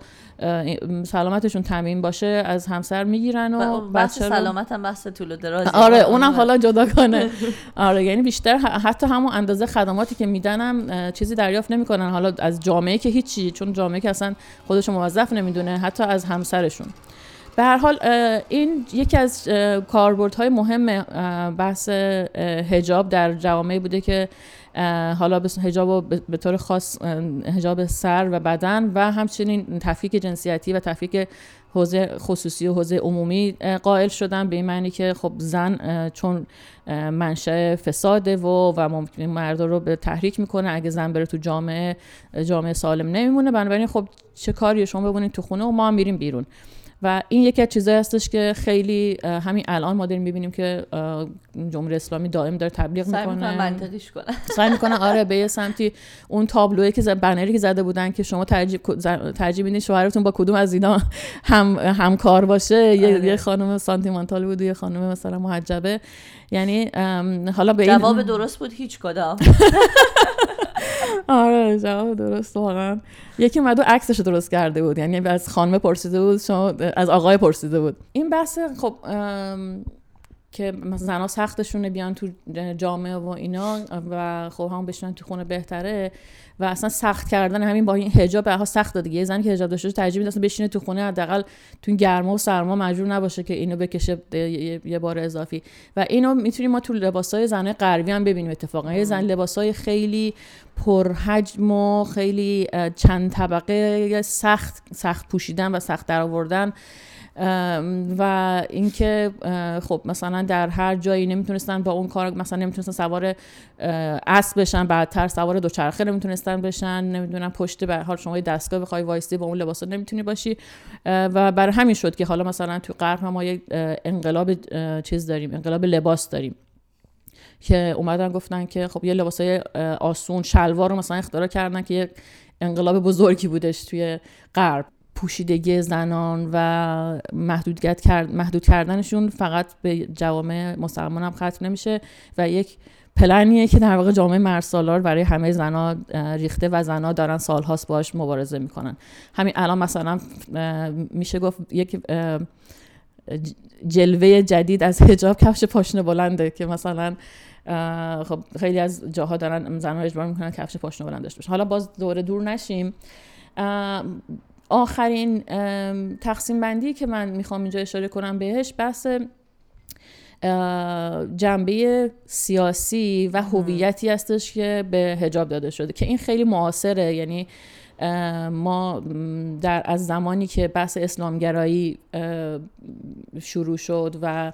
B: سلامتشون تامین باشه از همسر می‌گیرن و
A: بحث سلامت هم بحث طول و دراز
B: آره اونم حالا جدا کنه. آره یعنی بیشتر حتی همون اندازه خدماتی که میدنم چیزی دریافت نمی‌کنن. حالا از جامعه که هیچی چون جامعه که اصلا خودش موظف نمی‌دونه حتی از همسرشون. به هر حال این یکی از کاربردهای مهم بحث هجاب در جوامعی بوده که حالا هجاب به طور خاص هجاب سر و بدن و همچنین تفکیک جنسیتی و تفکیک حوزه خصوصی و حوزه عمومی قائل شدن به این معنی که خب زن چون منشأ فساده و و ممکن مرد رو به تحریک می‌کنه اگه زن بره تو جامعه جامعه سالم نمیمونه. بنابراین خب چه کاری شما ببینید تو خونه و ما میریم بیرون. و این یکی از چیزایی هستش که خیلی همین الان ما داریم می‌بینیم که جمهوری اسلامی دائم داره تبلیغ می‌کنه.
A: سعی منطقیش کنه.
B: سعی می‌کنه آره به یه سمتی اون تابلوی که بنری که زده بودن که شما ترجیح ترجیح میدین شوهرتون با کدوم از اینا هم همکار باشه؟ آره. یه خانم سانتیمانتال بود یه خانم مثلا محجبه. یعنی حالا به
A: جواب درست بود هیچ کدام.
B: آره جواب درست واقعا. یکی اومد و عکسش درست کرده بود. یعنی از خانم پرسیده بود شما از آقای پرسیده بود. این بحث خب که مثلا زنها سختشونه بیان تو جامعه و اینا و خب هم بشنن تو خونه بهتره و اصلا سخت کردن همین با این حجاب ها سخت دیگه یه زنی که حجاب داشته ترجیح میده بشینه تو خونه حداقل تو گرما و سرما مجبور نباشه که اینو بکشه یه بار اضافی. و اینو می‌تونیم ما تو لباسای زنه غربی هم ببینیم اتفاقا. یه زن لباسای خیلی پرحجم و خیلی چند طبقه سخت سخت پوشیدن و سخت درآوردن و اینکه خب مثلا در هر جایی نمی‌تونستن با اون کار مثلا نمی‌تونستن سوار اسب بشن بعدتر سوار دوچرخه نمی‌تونستن بشن نمی‌دونم پشت به حال شما دستگاه بخوای وایستی با اون لباسا نمی‌تونی باشی و برای همین شد که حالا مثلا تو غرب ما یک انقلاب چیز داریم انقلاب لباس داریم که اومدن گفتن که خب یه لباسای آسون شلوار رو مثلا اختراع کردن که یه انقلاب بزرگی بودش توی غرب. پوشیدگی زنان و محدودیت کرد، محدود کردنشون فقط به جوامع مسلمان هم ختم نمیشه و یک پلنیه که در واقع جامعه مرسالار برای همه زنا ریخته و زنا دارن سالهاست باش مبارزه می‌کنن. همین الان مثلا میشه گفت یک جلوه جدید از هجاب کفش پاشنه بلنده که مثلا خب خیلی از جاها دارن زنها اجبار می‌کنن کفش پاشنه بلند داشته حالا باز دوره دور نشیم. آخرین تقسیم بندی که من می‌خوام اینجا اشاره کنم بهش بحث جنبه سیاسی و هویتی هستش که به هجاب داده شده که این خیلی معاصره. یعنی ما در از زمانی که بحث اسلامگرایی شروع شد و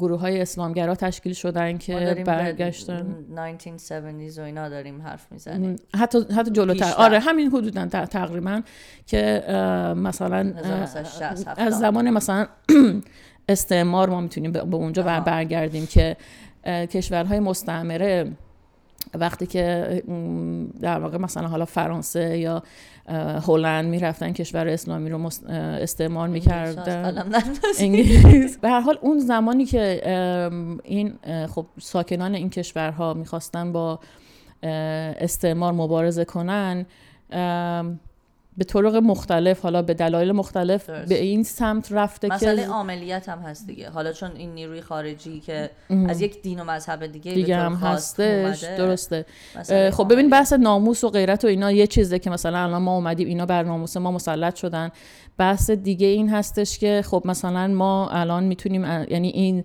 B: گروه های اسلامگرا تشکیل شدن که برگشتن.
A: 1970s و اینا داریم حرف می‌زنیم.
B: حتی حتی جلوتر. آره همین حدودا تقریبا که مثلا از زمان مثلا استعمار ما می‌تونیم به اونجا بر برگردیم که کشورهای مستعمره وقتی که در واقع مثلا حالا فرانسه یا هلند می‌رفتن کشور اسلامی رو استعمار می‌کردن. انگلیس. به هر حال اون زمانی که این خب ساکنان این کشورها می‌خواستن با استعمار مبارزه کنن به طرق مختلف حالا به دلایل مختلف به این سمت رفته
A: که مسئله عملیات هم هست دیگه. حالا چون این نیروی خارجی که از یک دین و مذهب دیگه,
B: دیگه هم هستش درسته. خب ببین بحث ناموس و غیرت و اینا یه چیزه که مثلا الان ما اومدیم اینا بر ناموس ما مسلط شدن. بحث دیگه این هستش که خب مثلا ما الان می‌تونیم یعنی این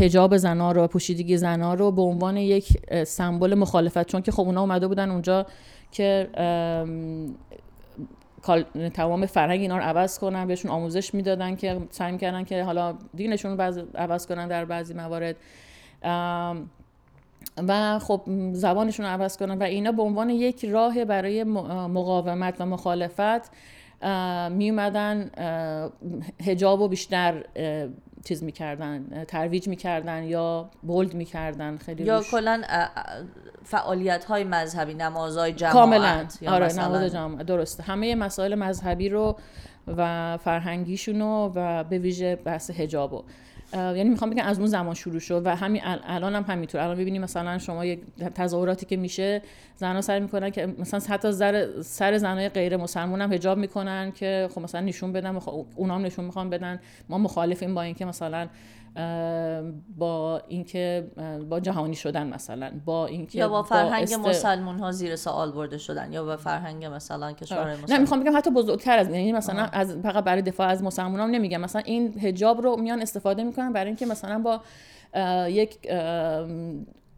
B: هجاب زنا رو پوشیدگی زنا رو به عنوان یک سمبل مخالفت چون که خب اونا اومده بودن اونجا که تمام فرهنگ اینا رو عوض کنن بهشون آموزش می‌دادن که سعی کردن که حالا دینشون رو عوض کنن در بعضی موارد. و خب زبانشون رو عوض کنن و اینا به عنوان یک راه برای مقاومت و مخالفت می اومدن هجاب و بیشتر چیز می‌کردن ترویج می‌کردن یا بولد می‌کردن خیلی
A: یا کلا فعالیت های مذهبی نمازهای جماعت کاملا.
B: آره نماز جماعت. درسته. همه مسائل مذهبی رو و فرهنگیشونو و به ویژه بحث هجابو یعنی می‌خوام بگم از اون زمان شروع شد و همین الان هم همینطور. الان ببینیم مثلا شما یک تظاهراتی که میشه زنها سعی می‌کنن که مثلا حتی سر سر زنای غیر مسلمان هم حجاب می‌کنن که خب مثلا نشون بدن اونا هم نشون می‌خوان بدن. ما مخالفیم با اینکه مثلا با اینکه با جهانی شدن مثلا با اینکه
A: یا با فرهنگ است... مسلمان ها زیر سوال برده شدن یا با فرهنگ مثلا کشور
B: نه می‌خوام بگم حتی بزرگتر از یعنی مثلا از فقط برای دفاع از مسلمان هم نمیگم. مثلا این حجاب رو میان استفاده می‌کنن برای اینکه مثلا با یک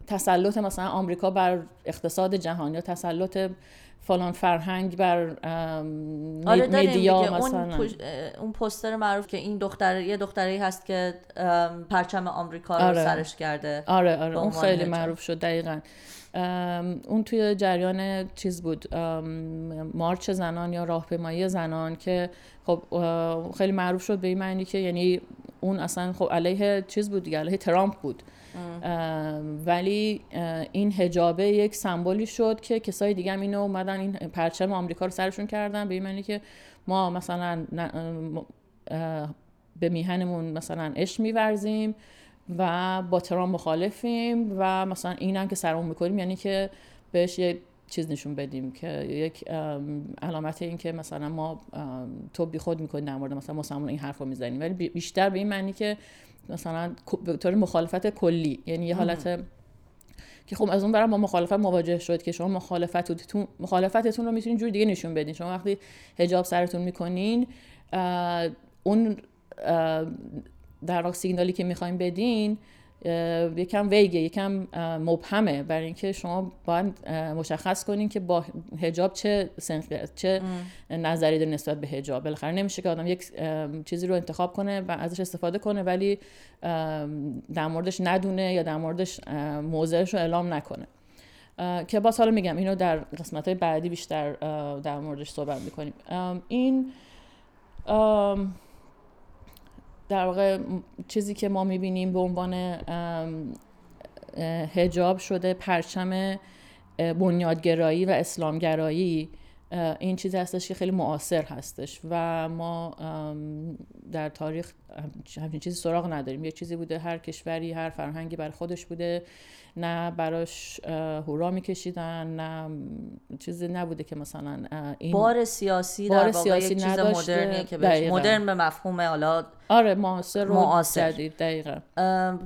B: تسلط مثلا آمریکا بر اقتصاد جهانی یا تسلط فلان فرهنگ بر آره مدیا مثلا.
A: اون, اون پوستر معروف که این دختر یه دختری هست که پرچم آمریکا رو آره. سرش کرده.
B: آره آره. اون خیلی معروف شد دقیقا. اون توی جریان چیز بود. مارچ زنان یا راهپیمایی زنان که خب خیلی معروف شد به این معنی که یعنی اون اصلا خب علیه چیز بود دیگه علیه ترامپ بود. ولی این هجابه یک سمبولی شد که کسای دیگه هم اینو اومدن این پرچم آمریکا رو سرشون کردن به این معنی که ما مثلا به میهنمون مثلا عشق میورزیم و با ترام مخالفیم و مثلا اینم که سرمون می‌کنیم یعنی که بهش یه چیز نشون بدیم که یک علامت این که مثلا ما تو بی خود می‌کنیم در مورد مثلا مسلمان این حرف رو می‌زنیم. ولی بیشتر به این معنی که مثلا به طور مخالفت کلی. یعنی یه حالت که خب از اون برم با مخالفت مواجه شد که شما مخالفتتون مخالفتتون رو می‌تونین جور دیگه نشون بدین. شما وقتی حجاب سرتون می‌کنین اون در واقع سیگنالی که می‌خوایم بدین یکم ویگه یکم مبهمه. برای اینکه شما باید مشخص کنین که با هجاب چه چه نظری داره نسبت به هجاب بالاخره نمیشه که آدم یک چیزی رو انتخاب کنه و ازش استفاده کنه ولی در موردش ندونه یا در موردش موضعش رو اعلام نکنه. که باز حالا میگم اینو در قسمت های بعدی بیشتر در موردش صحبت می‌کنیم. این در واقع چیزی که ما می‌بینیم به عنوان هجاب شده پرچم بنیادگرایی و اسلامگرایی. این چیزی هستش که خیلی معاصر هستش و ما در تاریخ همچین چیزی سراغ نداریم. یه چیزی بوده هر کشوری هر فرهنگی برای خودش بوده. نه براش هورا میکشیدن نه چیزی نبوده که مثلا این
A: بار سیاسی بار در سیاسی چیز مدرنیه که مدرن به مفهوم حالا
B: آره معاصر و معاصر. جدید دقیقا.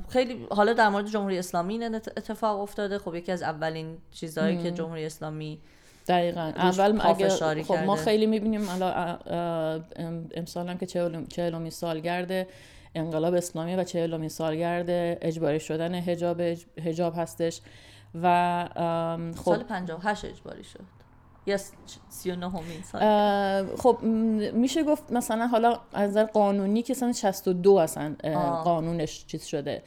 A: خیلی حالا در مورد جمهوری اسلامی این اتفاق افتاده. خب یکی از اولین چیزهایی که جمهوری اسلامی
B: دقیقا. اول اگه خب ما خیلی می‌بینیم امسال هم که چهلمین سالگرد انقلاب اسلامی و چهلمین سالگرد اجباری شدن هجاب هجاب هستش و خب
A: سال 58 اجباری شد. یا 39
B: سال. خب میشه گفت مثلا حالا از نظر قانونی که سن 62 اصلا قانونش چیز شده.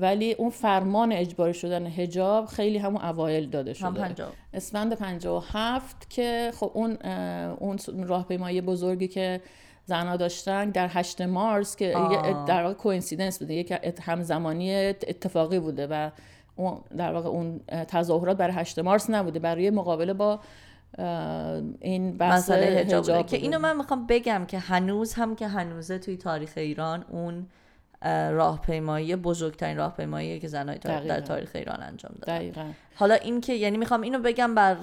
B: ولی اون فرمان اجباری شدن هجاب خیلی همون اوایل داده شده. اسفند 57 که خب اون اون راهپیمایی بزرگی که زنها داشتن در 8 مارس که در واقع کوینسیدنس بوده یک همزمانی اتفاقی بوده و اون در واقع اون تظاهرات برای 8 مارس نبوده برای مقابله با این بحث هجاب
A: که اینو من می‌خوام بگم که هنوز هم که هنوزه توی تاریخ ایران اون راهپیمایی بزرگترین راهپیمایی که زنای در تاریخ ایران انجام دادن.
B: دقیقا.
A: حالا این که یعنی می‌خوام اینو بگم بر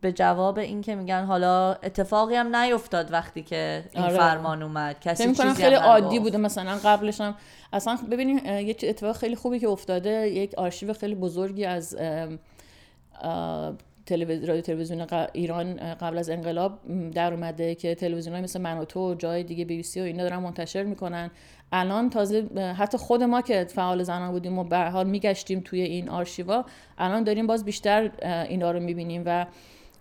A: به جواب این که میگن حالا اتفاقی هم نیفتاد وقتی که این آره. فرمان اومد. کسی چیزی
B: خیلی عادی بوده. مثلا قبلش هم اصلا ببینید یه اتفاق خیلی خوبی که افتاده. یک آرشیو خیلی بزرگی از رادیو تلویزیون ایران قبل از انقلاب در اومده که تلویزیون مثل من و تو و جای دیگه بی بی سی و اینا دارن منتشر می‌کنن. الان تازه حتی خود ما که فعال زنان بودیم و به حال میگشتیم توی این آرشیوا الان داریم باز بیشتر اینا رو می‌بینیم و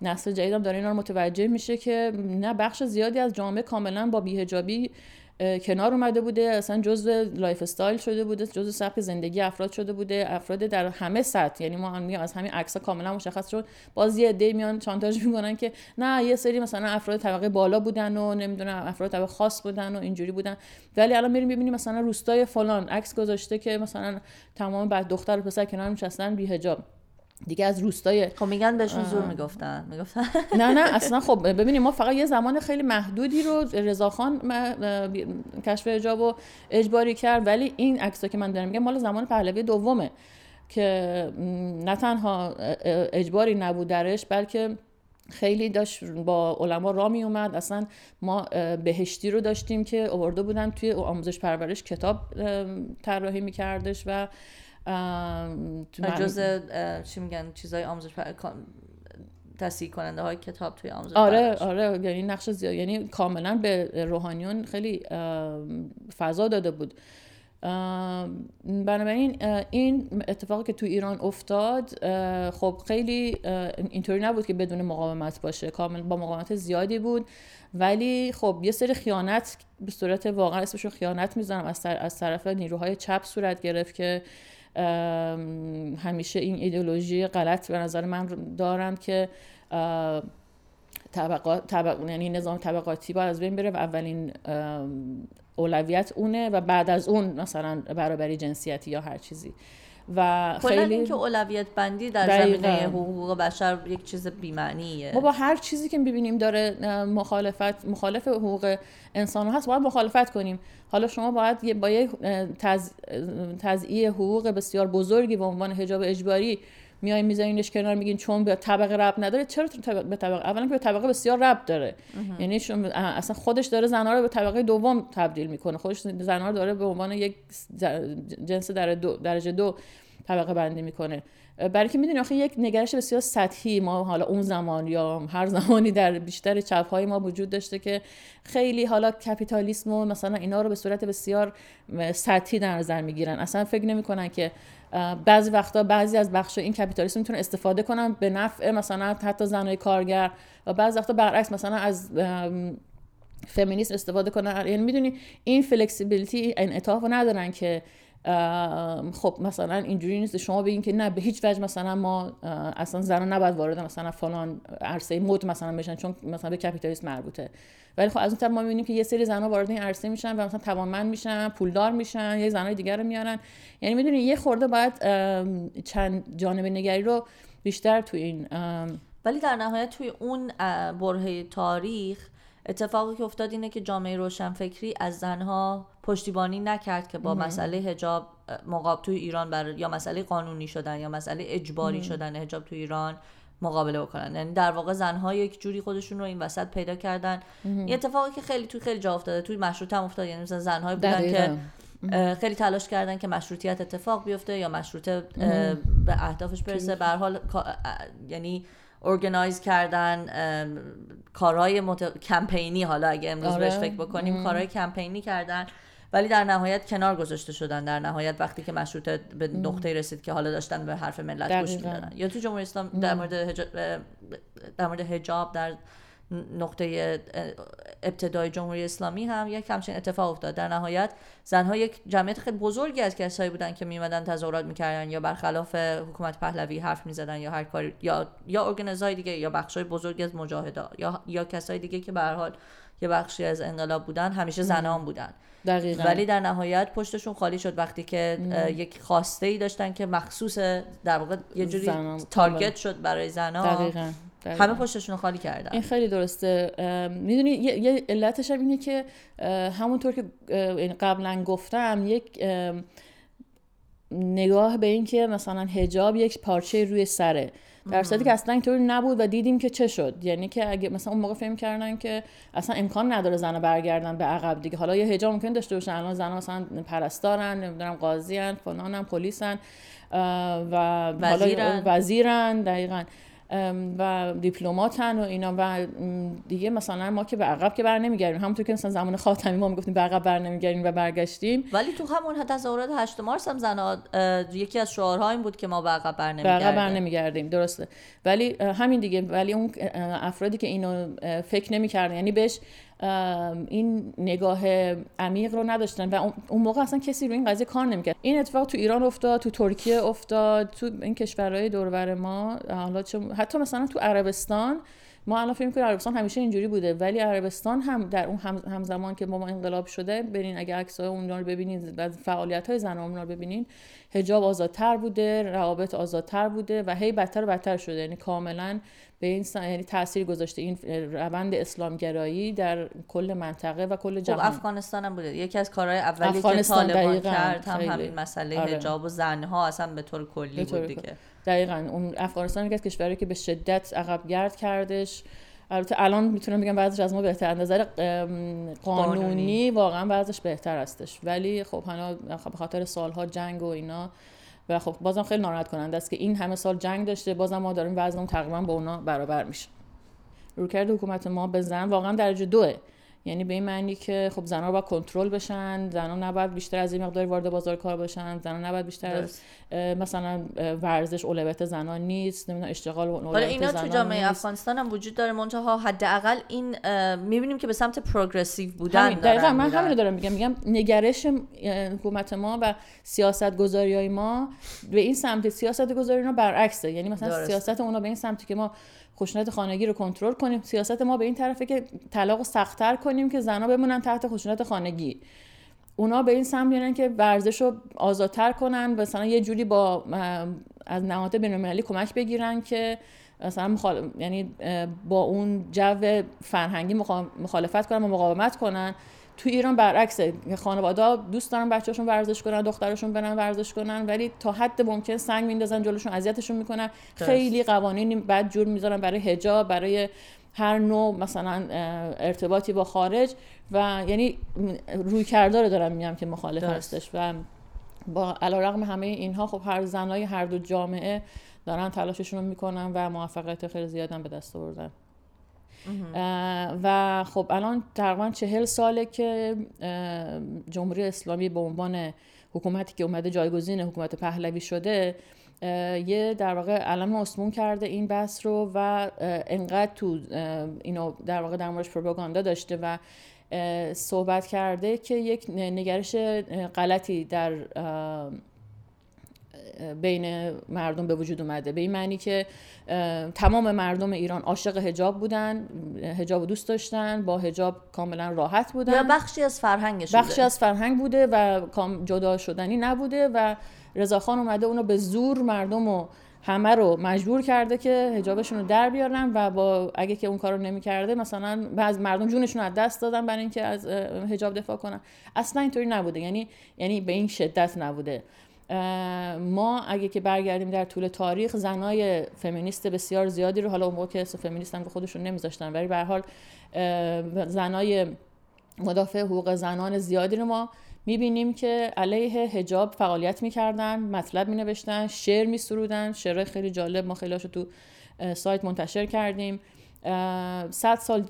B: نسل جدیدم داره اینا رو متوجه میشه که نه بخش زیادی از جامعه کاملا با بی‌حجابی کنار اومده بوده اصلا جزء lifestyle شده بوده جزء سبک زندگی افراد شده بوده افراد در همه سطح. یعنی ما میگم از همین عکس کاملا مشخص شد. باز یه عده میان چانتاژ می‌کنن که نه یه سری مثلا افراد طبقه بالا بودن و نمی‌دونم افراد طبقه خاص بودن و اینجوری بودن. ولی الان میریم ببینیم مثلا روستای فلان عکس گذاشته که مثلا تمام بعد دختر و پسر کنار نشستن بی حجاب دیگه از روستای
A: خب میگن بهشون زور می‌گفتن. می‌گفتن.
B: نه نه اصلا خب ببینیم ما فقط یه زمان خیلی محدودی رو رضاخان کشف اجاب و اجباری کرد ولی این عکسا که من دارم میگم مال زمان پهلوی دومه که نه تنها اجباری نبود درش بلکه خیلی داشت با علما را می اومد اصلا ما بهشتی رو داشتیم که آورده بودن توی آموزش پرورش کتاب طراحی میکردش و
A: جز چی میگن چیزای آموزش تصحیح کننده های کتاب توی آموزش
B: آره آره یعنی نقش زیاد یعنی کاملا به روحانیون خیلی فضا داده بود. بنابراین این اتفاقی که تو ایران افتاد خب خیلی اینطوری نبود که بدون مقاومت باشه. کامل با مقاومت زیادی بود. ولی خب یه سری خیانت به صورت واقعا اسمشو خیانت می‌زنم از, از طرف نیروهای چپ صورت گرفت که همیشه این ایدئولوژی غلط به نظر من دارم که طبقات طبق... یعنی نظام طبقاتی باید از بین بره و اولین اولویت اونه و بعد از اون مثلا برابری جنسیتی یا هر چیزی. و خیلی
A: اینکه اولویت بندی در زمینه حقوق بشر یک چیز بی‌معنیه.
B: ما با هر چیزی که ببینیم داره مخالفت مخالف حقوق انسان هست باید مخالفت کنیم. حالا شما باید با یک تز... حقوق بسیار بزرگی به عنوان حجاب اجباری میای میذارینش کنار میگین چون به طبقه رب نداره چرا به طبقه اولا که به طبقه بسیار رب داره. یعنی اصلا خودش داره زنها رو به طبقه دوم تبدیل می‌کنه. خودش زنها رو داره به عنوان یک جنس در دو درجه دو طبقه بندی می‌کنه. برای که می‌دونی آخه یک نگرش بسیار سطحی ما حالا اون زمان یا هر زمانی در بیشتر چپ های ما وجود داشته که خیلی حالا کپیتالیسم و مثلا اینا رو به صورت بسیار سطحی در نظر می‌گیرن. اصلا فکر نمی‌کنن که بعضی وقتا بعضی از بخش این کپیتالیسم می‌تونن استفاده کنن به نفع مثلا حتی زنای کارگر و بعضی وقتا برعکس مثلا از فمینیسم استفاده کنن. یعنی می‌دونی این فلکسیبیلیتی انعطاف رو ندارن که خب مثلا اینجوری نیست. شما بگین که نه به هیچ وجه مثلا ما اصلا زنان نباید وارد مثلا فلان عرصه مد مثلا بشن چون مثلا به کپیتالیسم مربوطه. ولی خب از اون طرف ما می‌بینیم که یه سری زنها وارد این عرصه میشن و مثلا توانمند میشن پولدار میشن یه زنای دیگر رو میارن. یعنی می‌دونی یه خورده باید چند جانب نگری رو بیشتر تو این
A: ولی در نهایت توی اون برهه تاریخ اتفاقی که افتاد اینه که جامعه روشنفکری از زنها پشتیبانی نکرد که با مسئله هجاب مقاب توی ایران بر... یا مسئله قانونی شدن یا مسئله اجباری شدن هجاب توی ایران مقابله بکنن. یعنی در واقع زنها یک جوری خودشون رو این وسط پیدا کردن. این اتفاقی که خیلی توی خیلی جا افتاده توی مشروطه هم افتاد یعنی مثلا زنهای بودن که خیلی تلاش کردن که مشروطیت اتفاق بیفته یا مشروطه به اهدافش برسه. به حال یعنی ارگنایز کردن کارهای مت... کمپینی. حالا اگه امروز بهش آره. فکر بکنیم کارهای کمپینی کردن. ولی در نهایت کنار گذاشته شدن در نهایت وقتی که مشروطه به نقطه رسید که حالا داشتن به حرف ملت گوش می‌دادن. یا تو جمهوری اسلام در مورد هجاب در مورد حجاب در نقطه ابتدای جمهوری اسلامی هم یک همچین اتفاق افتاد. در نهایت زنها یک جمعیت خیلی بزرگی از کسایی بودن که میمدن تظاهرات می‌کردن یا برخلاف حکومت پهلوی حرف می‌زدن یا هر کاری یا یا ارگانیزای دیگه یا بخشای بزرگی از مجاهدا یا یا کسای دیگه که به هر حال یه بخشی از انقلاب بودن همیشه زنان بودن.
B: دقیقا.
A: ولی در نهایت پشتشون خالی شد وقتی که یک خواسته ای داشتن که مخصوص در واقع یه جوری تارگت شد برای زنان.
B: دقیقا.
A: همه پشتشون خالی کردن.
B: این خیلی درسته. می‌دونی یه علتش هم اینه که همونطور که یعنی قبلا گفتم یک نگاه به این که مثلا هجاب یک پارچه روی سره. در صورتی که اصلا اینطوری نبود و دیدیم که چه شد. یعنی که اگه مثلا اون موقع فهم کردن که اصلا امکان نداره زن برگردن به عقب دیگه. حالا یه حجاب ممکن داشته باشن الان زن مثلا پرستارن نمی‌دونم قاضی فلانن پلیسن و وزیرن. وزیرن دقیقا. و دیپلماتن و اینا و دیگه مثلا ما که به عقب که بر نمیگردیم. همونطور که مثلا زمان خاتمی ما می‌گفتیم به عقب بر نمیگردیم و برگشتیم.
A: ولی تو همون تظاهرات 8 مارس هم زنا یکی از شعارها این بود که ما به عقب بر
B: نمیگردیم بر نمیگردیم. درسته. ولی همین دیگه. ولی اون افرادی که اینو فکر نمی‌کردن یعنی بهش این نگاه عمیق رو نداشتن و اون موقع اصلا کسی رو این قضیه کار نمی‌کرد. این اتفاق تو ایران افتاد تو ترکیه افتاد تو این کشورهای دورور ما. حالا حتی مثلا تو عربستان ما الان فکر کنیم عربستان همیشه اینجوری بوده ولی عربستان هم در اون هم همزمان که ما انقلاب شده برین اگه عکسای اون رو ببینید و فعالیت های زن رو ببینین حجاب آزادتر بوده روابط آزادتر بوده و هی بدتر و بدتر شده. یعنی کاملا به این یعنی تاثیر گذاشته. این روند اسلامگرایی در کل منطقه و کل خب، جهان.
A: افغانستان هم بوده. یکی از کارهای اولی که طالبان کرد هم همین مسئله آره. حجاب و زنها اصلا به طور کلی بود دیگه.
B: دقیقا. اون افغانستان یکی از کشورهایی که به شدت عقب گرد کردش. البته الان می‌تونم بگم بعضش از ما بهتر. از نظر قانونی واقعا بعضش بهتر هستش. ولی خب حالا به خاطر سالها جنگ و اینا و خب بازم خیلی ناراحت کننده است که این همه سال جنگ داشته بازم ما داریم وزنمون تقریبا با اونا برابر میشه. روکرد حکومت ما به زن واقعا درجه دوه. یعنی به این معنی که خب زنها باید کنترل بشن زنها نباید بیشتر از این مقدار وارد بازار کار باشن زنها نباید بیشتر از مثلا ورزش اولویت زنان نیست نمی‌دونم اشتغال
A: اولویت اینا تو جامعه افغانستان هم وجود داره منتها حداقل این می‌بینیم که به سمت پروگرسیو بودن همین.
B: دقیقاً من همین دارم میگم میگم نگرش حکومت ما و سیاست گذاری های ما به این سمت سیاست گذاری برعکسه. یعنی مثلا سیاست اونا به این سمتی که ما خشونت خانگی رو کنترل کنیم. سیاست ما به این طرفه که طلاق رو سختتر کنیم که زنها بمونن تحت خشونت خانگی. اونا به این سمت میرن که ورزش رو آزادتر کنن مثلا یه جوری با از نهادهای بین‌المللی کمک بگیرن که مثلا مخال... یعنی با اون جو فرهنگی مخالفت کنن و مقاومت کنن. تو ایران برعکسه خانواده دوست دارن بچه‌شون ورزش کنن دخترشون برن ورزش کنن ولی تا حد ممکن سنگ میندازن جلوشون اذیتشون می‌کنن. خیلی قوانین بد جور می‌ذارن برای حجاب برای هر نوع مثلا ارتباطی با خارج. و یعنی روی کردار دارم میگم که مخالف هستش. و با علیرغم همه اینها خب هر زنای هر دو جامعه دارن تلاششون رو می‌کنن و موفقیت خیلی زیادن به دست آوردن. و خب الان تقریبا چهل ساله که جمهوری اسلامی به عنوان حکومتی که اومده جایگزین حکومت پهلوی شده یه در واقع علم اسمون کرده این بحث رو و انقدر تو اینو در واقع در موردش پروپاگاندا داشته و صحبت کرده که یک نگرش غلطی در بین مردم به وجود اومده. به این معنی که تمام مردم ایران عاشق هجاب بودن هجاب دوست داشتن با هجاب کاملا راحت بودن.
A: یا بخشی از فرهنگش
B: بخشی از فرهنگ بوده و جدا شدنی نبوده و رضاخان اومده اونو به زور مردم رو همه رو مجبور کرده که هجابشون رو در بیارن و با اگه که اون کار رو نمی‌کرده مثلا بعض مردم جونشون از دست دادن برای اینکه از هجاب دفاع کنن. اصلا اینطوری نبوده. یعنی یعنی به این شدت نبوده. ما اگه که برگردیم در طول تاریخ زنای فمینیست بسیار زیادی رو حالا اون موقع که فمینیست هم خودشون نمیذاشتن ولی به حال زنای مدافع حقوق زنان زیادی رو ما می‌بینیم که علیه هجاب فعالیت می‌کردن مطلب مینوشتن شعر میسرودن. شعر خیلی جالب ما خیلی تو سایت منتشر کردیم. 100 سال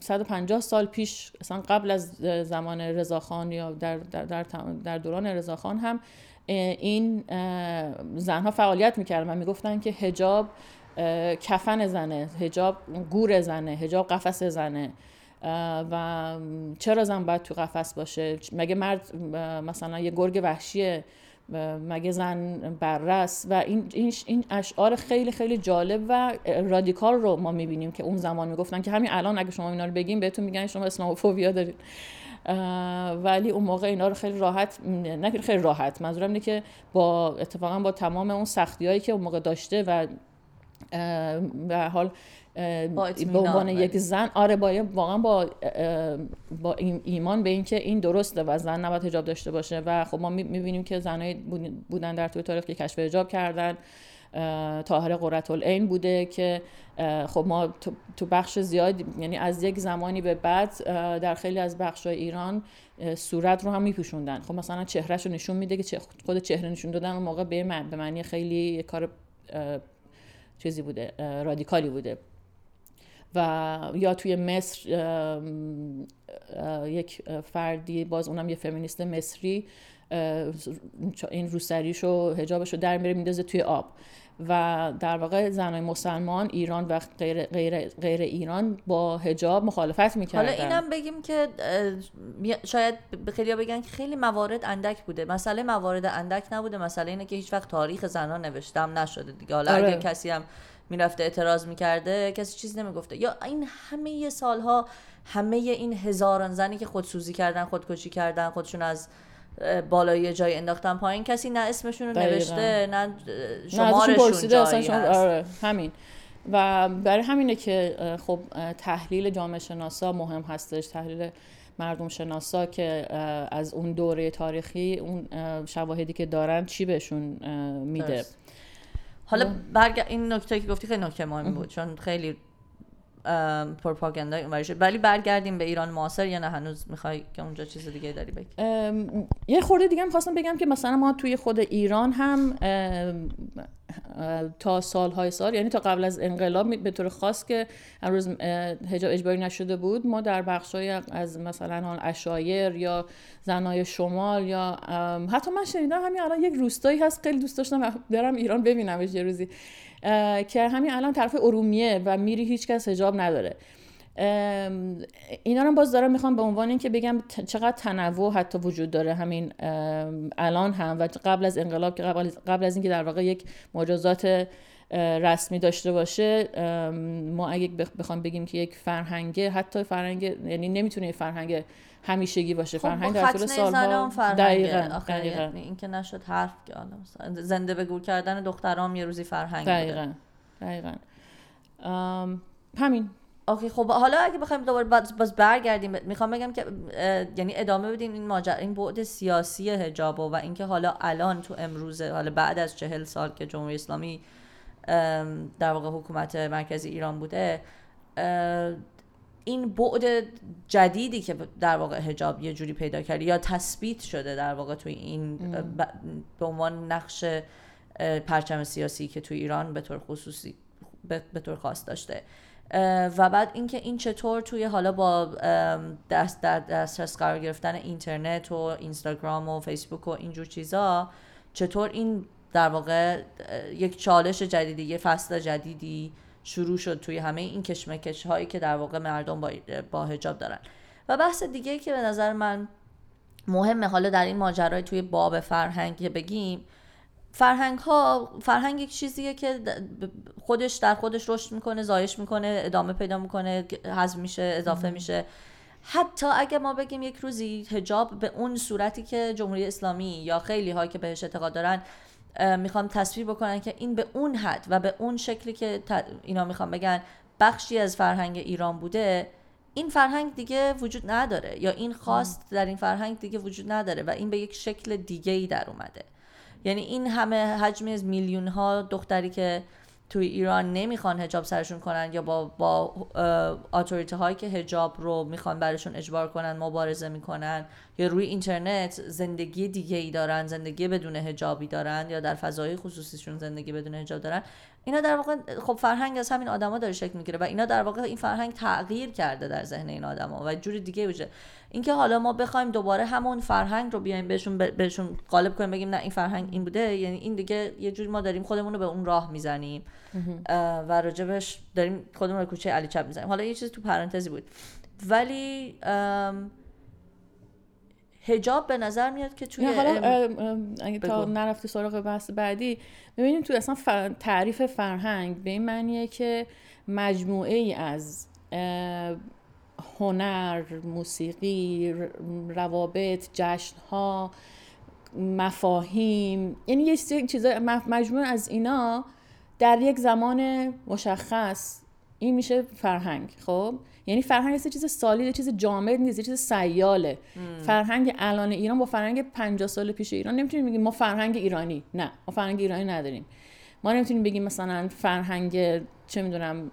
B: 150 سال پیش اصلا قبل از زمان رضاخان یا در, در, در دوران رضاخان هم این زنها فعالیت می‌کردن و می‌گفتن که هجاب کفن زنه هجاب گور زنه هجاب قفس زنه. و چرا زن باید تو قفس باشه؟ مگه مرد مثلا یه گرگ وحشیه مگه زن بررس و این این اشعار خیلی خیلی جالب و رادیکال رو ما می‌بینیم که اون زمان می‌گفتن که همین الان اگه شما اینا رو بگیم بهتون میگن شما اسلاموفوبیا دارید. ولی اون موقع اینا رو خیلی راحت نه خیلی راحت منظورم اینه که با اتفاقا با تمام اون سختی هایی که اون موقع داشته و به حال به عنوان یک زن آره با واقعا با با ایمان به اینکه این درسته و زن نباید حجاب داشته باشه و خب ما می‌بینیم که زنای بودن در طول تاریخ که کشف حجاب کردن طاهر قررت العین بوده که خب ما تو بخش زیاد یعنی از یک زمانی به بعد در خیلی از بخش ایران صورت رو هم میپوشوندن. خب مثلا چهرهش رو نشون میده که خود چهره نشون دادن اون موقع به معنی خیلی کار چیزی بوده رادیکالی بوده. و یا توی مصر یک فردی باز اونم یه فمینیست مصری این روسریش و هجابش رو در میره میندازه توی آب. و در واقع زنای مسلمان ایران و غیر, غیر, غیر ایران با هجاب مخالفت می‌کردن.
A: حالا اینم بگیم که شاید خیلی بگن که خیلی موارد اندک بوده. مسئله موارد اندک نبوده. مسئله اینه که هیچ وقت تاریخ زنان نوشتم نشده دیگه. حالا اگه آره. کسی هم می‌رفته اعتراض می‌کرده کسی چیز نمی‌گفته. یا این همه سالها همه این هزاران زنی که خودسوزی کردن خودکشی کردن خودشون از بالای جای انداختن پایین کسی نه اسمشون رو نوشته نه شمارشون جایی
B: آره همین. و برای همینه که خب تحلیل جامعه شناسا مهم هستش. تحلیل مردم شناسا که از اون دوره تاریخی اون شواهدی که دارن چی بهشون میده.
A: حالا برگ... این نکته که گفتی خیلی نکته مهمی بود چون خیلی پروپاگاندا اونوری شد ولی برگردیم به ایران معاصر یا نه؟ هنوز می‌خوای که اونجا چیز دیگه داری بگی؟
B: یه خورده دیگه خواستم بگم که مثلا ما توی خود ایران هم تا سالهای سال یعنی تا قبل از انقلاب به طور خاص که امروز هجاب اجباری نشده بود ما در بخشای از مثلا اشایر یا زنای شمال یا حتی من شنیدم همین الان یک روستایی هست خیلی دوست داشتم برم ایران ببینمش یه روزی. که همین الان طرف ارومیه و میری هیچکس حجاب نداره. اینا رو باز دارم می‌خوام به عنوان اینکه بگم چقدر تنوع حتی وجود داره همین الان هم و قبل از انقلاب که قبل, از اینکه در واقع یک مجازات رسمی داشته باشه ما اگه بخوام بگیم که یک فرهنگه حتی فرهنگ یعنی نمی‌تونه فرهنگ همیشگی باشه.
A: خب فرهنگ در طول سالها دقیقاً دقیقاً. این که نشد حرف زنده به گور کردن دخترام یه روزی فرهنگ
B: دقیقاً دقیقاً. همین.
A: اوکی خب حالا اگه بخوایم دوباره باز برگردیم می‌خوام بگم که یعنی ادامه بدیم این ماجرا این بعد سیاسی حجاب و اینکه حالا الان تو امروزه حالا بعد از چهل سال که جمهوری اسلامی در واقع حکومت مرکزی ایران بوده. این بعد جدیدی که در واقع حجاب یه جوری پیدا کرده یا تثبیت شده در واقع توی این به عنوان نقش پرچم سیاسی که توی ایران به طور خصوصی به طور خاص داشته. و بعد اینکه این چطور توی حالا با دست در دسترس قرار گرفتن اینترنت و اینستاگرام و فیسبوک و اینجور چیزا چطور این در واقع یک چالش جدیدی یه فصل جدیدی شروع شد توی همه این کشمکش هایی که در واقع مردم با, با هجاب دارن. و بحث دیگه که به نظر من مهمه حالا در این ماجرای توی باب فرهنگ بگیم فرهنگ ها فرهنگ یک چیزیه که خودش در خودش رشد می‌کنه زایش می‌کنه ادامه پیدا می‌کنه حذف میشه اضافه میشه. حتی اگه ما بگیم یک روزی هجاب به اون صورتی که جمهوری اسلامی یا خیلی هایی که بهش اعتقاد دارن می‌خوام تصویر بکنن که این به اون حد و به اون شکلی که اینا می‌خوام بگن بخشی از فرهنگ ایران بوده این فرهنگ دیگه وجود نداره یا این خواست در این فرهنگ دیگه وجود نداره و این به یک شکل دیگه ای در اومده. یعنی این همه حجمی از میلیون ها دختری که توی ایران نمی‌خوان هجاب سرشون کنن یا با با اتوریته هایی که هجاب رو می‌خوان برشون اجبار کنن مبارزه می‌کنن یا روی اینترنت زندگی دیگه ای دارن زندگی بدون هجابی دارن یا در فضای خصوصیشون زندگی بدون هجاب دارن اینا در واقع خب فرهنگ از همین آدما داره شکل می‌گیره و اینا در واقع این فرهنگ تغییر کرده در ذهن این آدما و جور دیگه وجود اینکه حالا ما بخوایم دوباره همون فرهنگ رو بیایم بهشون بهشون غالب کنیم بگیم نه این فرهنگ این بوده یعنی این دیگه یه جوری ما داریم خودمون رو به اون راه می‌زنیم. و راجبش داریم خودمون رو کوچه علی چپ می‌زنیم. حالا یه چیز تو پرانتزی بود. ولی هجاب به نظر میاد که توی
B: حالا اگه تا نرفته سراغ بحث بعدی ببینیم توی اصلا تعریف فرهنگ به این معنیه که مجموعه ای از هنر موسیقی روابط جشنها مفاهیم یعنی یه چیزا مجموعه از اینا در یک زمان مشخص این میشه فرهنگ خب؟ یعنی فرهنگ یه چیز سالی یه چیز جامد نیست چیز سیاله. فرهنگ الان ایران با فرهنگ 50 سال پیش ایران نمی‌تونیم بگیم ما فرهنگ ایرانی نه. ما فرهنگ ایرانی نداریم. ما نمی‌تونیم بگیم مثلا فرهنگ چه می‌دونم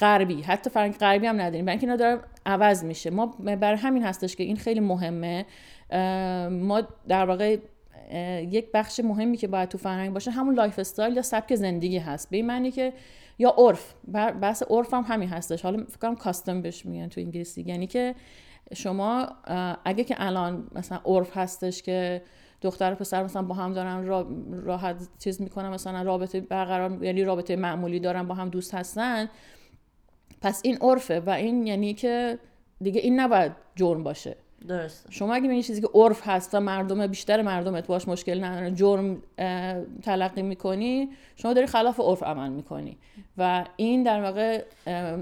B: غربی. حتی فرهنگ غربی هم نداریم. برای اینا داره عوض میشه. ما بر همین هستش که این خیلی مهمه. ما در واقع یک بخش مهمی که باید تو فرهنگ باشه همون lifestyle یا سبک زندگی هست. به این معنی که یا عرف. بحث عرف هم همین هستش. حالا فکر کنم custom بهش میگن تو انگلیسی. یعنی که شما اگه که الان مثلا عرف هستش که دختر و پسر مثلا با هم دارن راحت چیز می‌کنن مثلا رابطه برقرار یعنی رابطه معمولی دارن با هم دوست هستن پس این عرفه و این یعنی که دیگه این نباید جرم باشه.
A: درست
B: شما اگه این چیزی که عرف هست و مردم بیشتر مردمت باش مشکل ندارن جرم تلقی می‌کنی شما داری خلاف عرف عمل می‌کنی. و این در واقع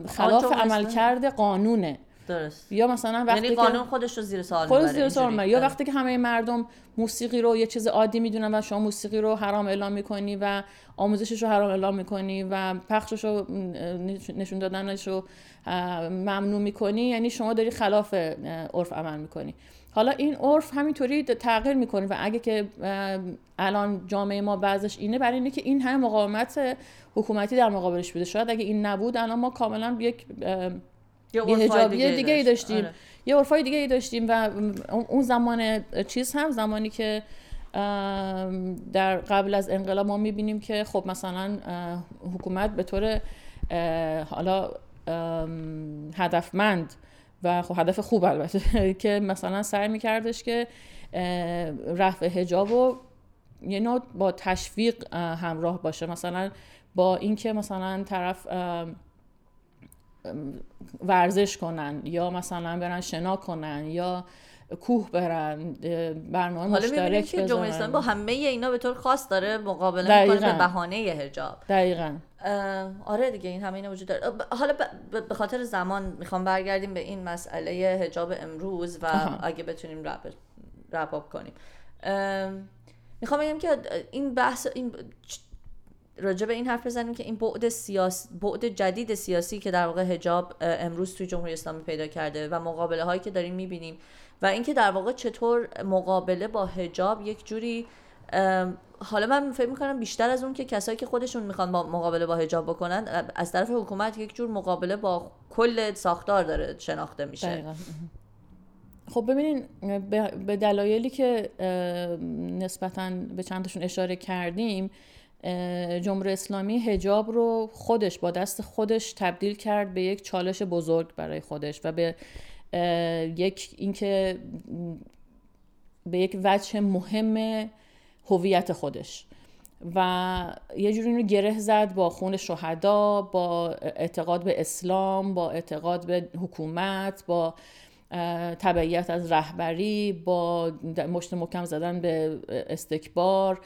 B: خلاف عمل کرده قانونه.
A: درست.
B: یا مثلا وقتی
A: یعنی قانون خودش رو زیر سوال
B: خودش زیر سوال یا وقتی که همه مردم موسیقی رو یه چیز عادی می‌دونن و شما موسیقی رو حرام اعلام می‌کنی و آموزشش رو حرام اعلام می‌کنی و پخشش رو نشون دادنش رو ممنوع می‌کنی یعنی شما داری خلاف عرف عمل می‌کنی. حالا این عرف همینطوری تغییر می‌کنه و اگه که الان جامعه ما بعضش اینه برای اینه که این همه مقاومت حکومتی در مقابلش بوده. شاید اگه این نبود الان ما کاملا یک
A: یه حجابی
B: دیگه ای داشتیم. آره. یه عرفای دیگه ای داشتیم و اون زمان چیز هم زمانی که در قبل از انقلاب ما می‌بینیم که خب مثلا حکومت به طور حالا هدفمند و خب هدف خوب البته که مثلا سعی میکردش که رفع هجاب و یه نوع با تشویق همراه باشه. مثلا با اینکه مثلا طرف ورزش کنن یا مثلا برن شنا کنن یا کوه برن برنامه مشترک
A: که جمهوری اسلامی با همه اینا به طور خاص داره مقابله می‌کنه به بهانه هجاب
B: دقیقا.
A: آره دیگه این همه اینا وجود داره. حالا به خاطر زمان می‌خوام برگردیم به این مسئله هجاب امروز و اگه بتونیم رپ رپ کنیم. می‌خوام بگم که این بحث این راجع به این حرف بزنیم که این بعد سیاس بعد جدید سیاسی که در واقع حجاب امروز توی جمهوری اسلامی پیدا کرده و مقابله هایی که داریم می‌بینیم و اینکه در واقع چطور مقابله با حجاب یک جوری حالا من فکر می‌کنم بیشتر از اون که کسایی که خودشون می‌خوان با مقابله با حجاب بکنن از طرف حکومت یک جور مقابله با کل ساختار داره شناخته میشه.
B: خب ببینین به دلایلی که نسبتا به چندشون اشاره کردیم جمهوری اسلامی هجاب رو خودش با دست خودش تبدیل کرد به یک چالش بزرگ برای خودش و به یک اینکه به یک وجه مهم هویت خودش. و یه جوری اینو گره زد با خون شهدا با اعتقاد به اسلام با اعتقاد به حکومت با تبعیت از رهبری با مشت محکم زدن به استکبار.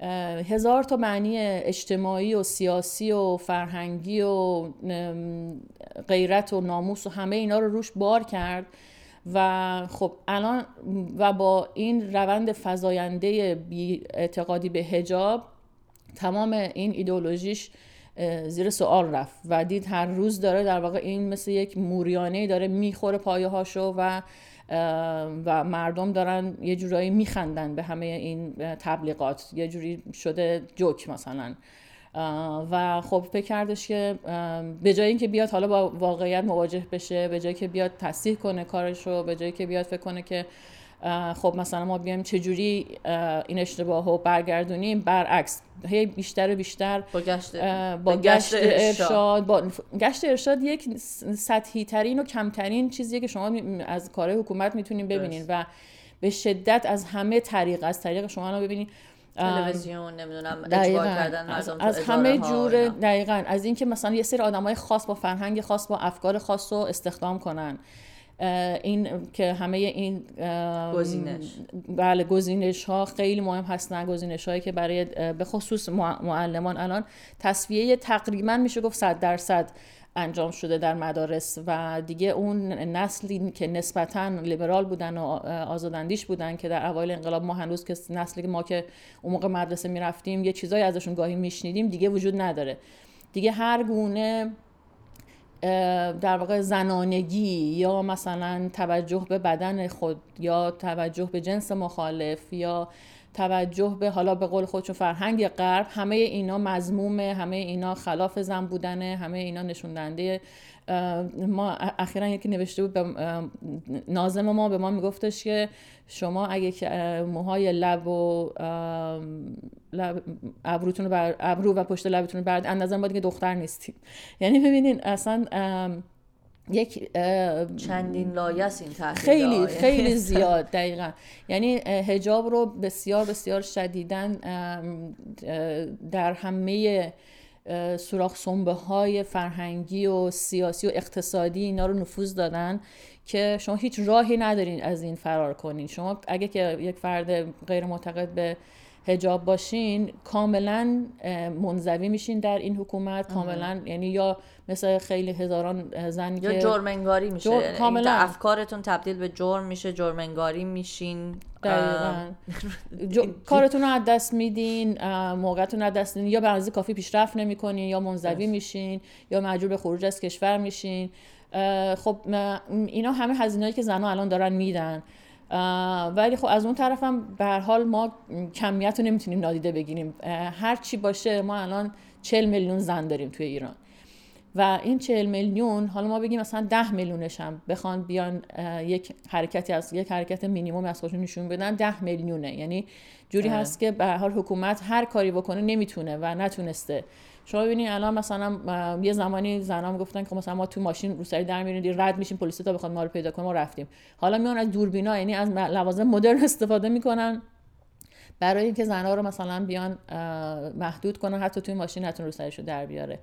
B: هزار تا معنی اجتماعی و سیاسی و فرهنگی و غیرت و ناموس و همه اینا رو روش بار کرد. و خب الان و با این روند فزاینده بی اعتقادی به هجاب تمام این ایدولوژیش زیر سوال رفت و دید هر روز داره در واقع این مثل یک موریانه داره می‌خوره پایه هاشو و و مردم دارن یه جورایی میخندن به همه این تبلیغات. یه جوری شده جوک مثلا. و خب فکر کردش که به جای اینکه بیاد حالا با واقعیت مواجه بشه به جایی که بیاد تصدیح کنه کارش رو به جایی که بیاد فکر کنه که خب مثلا ما بیایم چجوری این اشتباه رو برگردونیم برعکس هی بیشتر و بیشتر
A: با گشت,
B: با گشت ارشاد. با گشت ارشاد یک سطحی ترین و کمترین چیزیه که شما از کار حکومت می‌تونین ببینین و به شدت از همه طریق از طریق شما رو ببینین.
A: تلویزیون نمی‌دونم اجبار کردن
B: از, از همه جور دقیقا. از اینکه مثلا یه سری آدمای خاص با فرهنگ خاص با افکار خاص رو استخدام کنن. این که همه این
A: گزینش.
B: بله گزینش ها خیلی مهم هستن گزینش هایی که برای به خصوص معلمان الان تصویه تقریبا میشه گفت صد درصد انجام شده در مدارس و دیگه اون نسلی که نسبتا لیبرال بودن و آزاداندیش بودن که در اوایل انقلاب ما هنوز که نسلی که ما که اون موقع مدرسه می‌رفتیم یه چیزایی ازشون گاهی میشنیدیم دیگه وجود نداره. دیگه هر گونه در واقع زنانگی یا مثلا توجه به بدن خود یا توجه به جنس مخالف یا توجه به حالا به قول خودشون فرهنگ غرب همه اینا مضمومه همه اینا خلاف زن بودنه همه اینا نشوندنده ما اخیرا یکی نوشته بود به نازم ما به ما میگفتش که شما اگه که موهای لب و لب ابروتون بر ابرو و پشت لبتون بعد اندازه ما دیگه دختر نیستیم. یعنی ببینین اصلا یک
A: چندین لایس این
B: خیلی خیلی زیاد دقیقا. یعنی هجاب رو بسیار بسیار شدیدن در همه سوراخ سنبه های فرهنگی و سیاسی و اقتصادی اینا رو نفوذ دادن که شما هیچ راهی ندارین از این فرار کنین. شما اگه که یک فرد غیر معتقد به هجاب باشین کاملا منزوی میشین در این حکومت. کاملا یعنی یا مثل خیلی هزاران زن
A: یا جرم انگاری میشه. جر... یعنی کاملا. افکارتون تبدیل به جرم میشه جرم انگاری میشین
B: کارتون رو از دست میدین موقعتون رو از دست میدین یا به کافی پیشرفت نمی‌کنین یا منزوی میشین یا مجبور به خروج از کشور میشین. خب اینا همه هزینه‌ای که زنها الان دارن میدن. ولی خب از اون طرفم به هر حال ما کمیت رو نمی‌تونیم نادیده بگیریم. هر چی باشه ما الان 40 میلیون زن داریم توی ایران. و این 40 میلیون حالا ما بگیم مثلا 10 میلیونش هم بخوان بیان یک حرکتی از یک حرکت مینیمم از خودشون نشون بدن 10 میلیونه. یعنی جوری آره. هست که به حال حکومت هر کاری بکنه نمی‌تونه و نتونسته شما ببینید الان مثلا یه زمانی زنام گفتن که مثلا ما تو ماشین رو سری در میریم رد میشیم پلیس تا بخواد ما رو پیدا کنه ما رفتیم. حالا میان از دوربینا یعنی از لوازم مدرن استفاده می‌کنن برای اینکه زنها رو مثلا بیان محدود کنن حتی توی ماشین نتون رو سرشو در بیاره.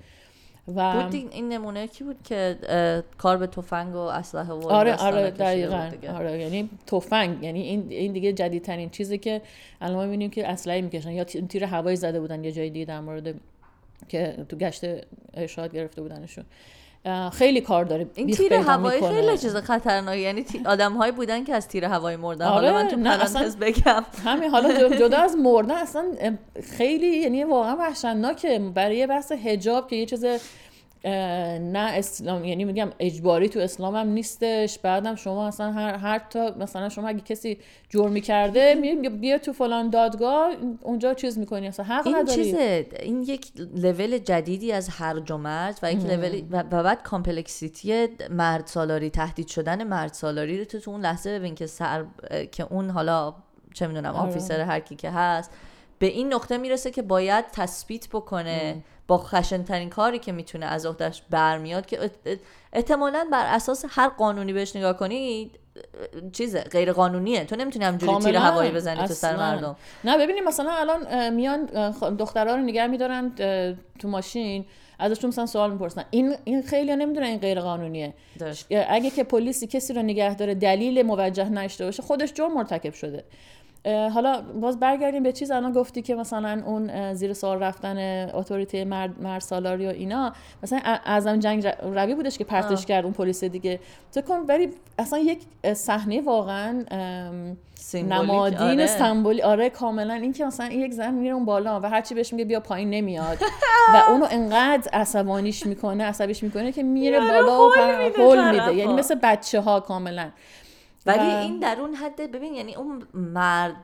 A: و بود این نمونه کی بود که کار به تفنگ و اسلحه و
B: آره آره دقیقاً. آره یعنی تفنگ یعنی این این دیگه جدیدترین چیزی که الان ما می‌بینیم که اسلحه می‌کشن یا تیر هوایی زده بودن یه جای دیگه در مورد که تو گشت ارشاد گرفته بودنشون. خیلی کار داره
A: این تیر هوایی خیلی چیز خطرناکی. یعنی آدم هایی بودن که از تیر هوایی مردن.
B: آره
A: حالا من تو پرانتز بگم.
B: همین حالا جدا از مردن اصلا خیلی یعنی واقعا وحشتناکه. برای بحث حجاب که یه چیز نه اسلام یعنی میگم اجباری تو اسلام هم نیستش. بعدم شما اصلا هر, هر تا مثلا شما اگه کسی جرمی کرده بیا تو فلان دادگاه اونجا چیز می‌کنی. اصلا حق
A: این
B: نداری.
A: چیزه این یک لول جدیدی از هر و و یک لول و بعد complexity مرد سالاری تهدید شدن مرد سالاری رو تو, تو اون لحظه ببین که سر که اون حالا چه می‌دونم آره. آفیسر هر کی که هست به این نقطه می‌رسه که باید تثبیت بکنه با خشنترین کاری که می‌تونه از عهدهش برمیاد که احتمالا بر اساس هر قانونی بهش نگاه کنی چیزه غیر قانونیه تو نمی‌تونی همجوری تیر هوایی بزنی تو سر مردم.
B: نه ببینیم مثلا الان میان دخترها رو نگه میدارن تو ماشین ازشون مثلا سوال می‌پرسن. این این خیلی نمی‌دونن این غیر قانونیه اگه که پلیسی کسی رو نگه داره دلیل موجه نشته باشه خودش جرم مرتکب شده. حالا باز برگردیم به چیز. الان گفتی که مثلا اون زیر سوال رفتن اتوریته مرد, مرد سالاری و اینا مثلا اعظم جنگ روی بودش که پرتش کرد اون پلیس دیگه. تو کن ولی اصلا یک صحنه واقعا نمادین آره. سمبولی آره کاملا این که مثلا یک زن میره اون بالا و هرچی بهش میگه بیا پایین نمیاد. و اونو انقدر عصبانیش می‌کنه عصبیش می‌کنه که میره بالا و هول میده یعنی مثل بچه ها کاملا.
A: ولی این در اون حد ببین یعنی اون مرد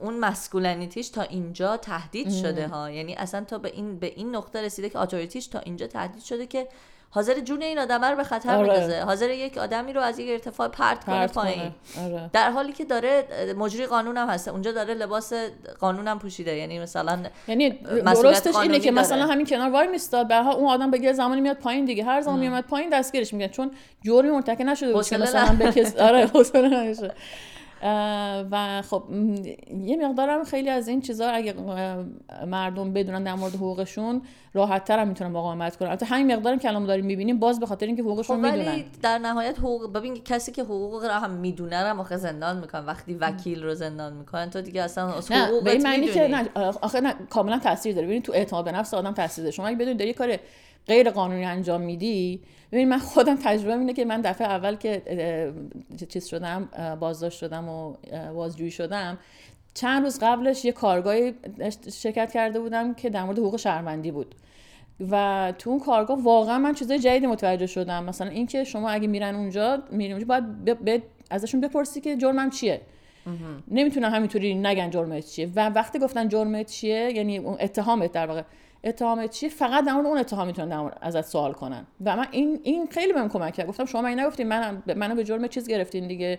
A: اون مسکولنیتیش تا اینجا تهدید شده ها. یعنی اصلا تا به این به این نقطه رسیده که اتوریتیش تا اینجا تهدید شده که حاضر جون این آدم رو به خطر آره. حاضر یک آدمی رو از یک ارتفاع پرت, کنه پایین. آره. در حالی که داره مجری قانون هم هسته اونجا داره لباس قانون هم پوشیده. یعنی مثلا
B: یعنی درستش اینه که مثلا همین کنار وای میستاد به اون آدم بگه زمانی میاد پایین دیگه. هر زمان میاد پایین دستگیرش میگن چون جرمی مرتکب نشده بود مثلا به آره و خب یه مقدارم خیلی از این چیزها اگه مردم بدونن در مورد حقوقشون راحت تر هم می‌تونن مقاومت کنن. البته همین مقدارم که الان داریم می‌بینیم باز به خاطر اینکه حقوقشون خب می‌دونن.
A: در نهایت حقوق ببین کسی که حقوق رو هم می‌دونه رو آخه زندان می‌کنن وقتی وکیل رو زندان می‌کنن تو دیگه اصلا به معنی که
B: نه آخه نه کاملا تاثیر داره. ببین تو اعتماد به نفس آدم تاثیر داره. شما اگه بدونید داری کار غیر قانونی انجام میدی؟ ببین من خودم تجربه اینه که من دفعه اول که چیز شدم بازداشت شدم و بازجویی شدم چند روز قبلش یه کارگاهی شرکت کرده بودم که در مورد حقوق شهروندی بود. و تو اون کارگاه واقعا من چیزای جدیدی متوجه شدم. مثلا اینکه شما اگه میرن اونجا میرین اونجا باید ازشون بپرسی که جرمم چیه. نمی‌تونن همینطوری نگن جرمت چیه. و وقتی گفتن جرمت چیه یعنی اون اتهامت در واقع. اتهام چی فقط در اون اتهام می‌تونن ازت سوال کنن. و من این این خیلی بهم کمک کرد. گفتم شما من نگفتین من منو به جرم چیز گرفتین دیگه؟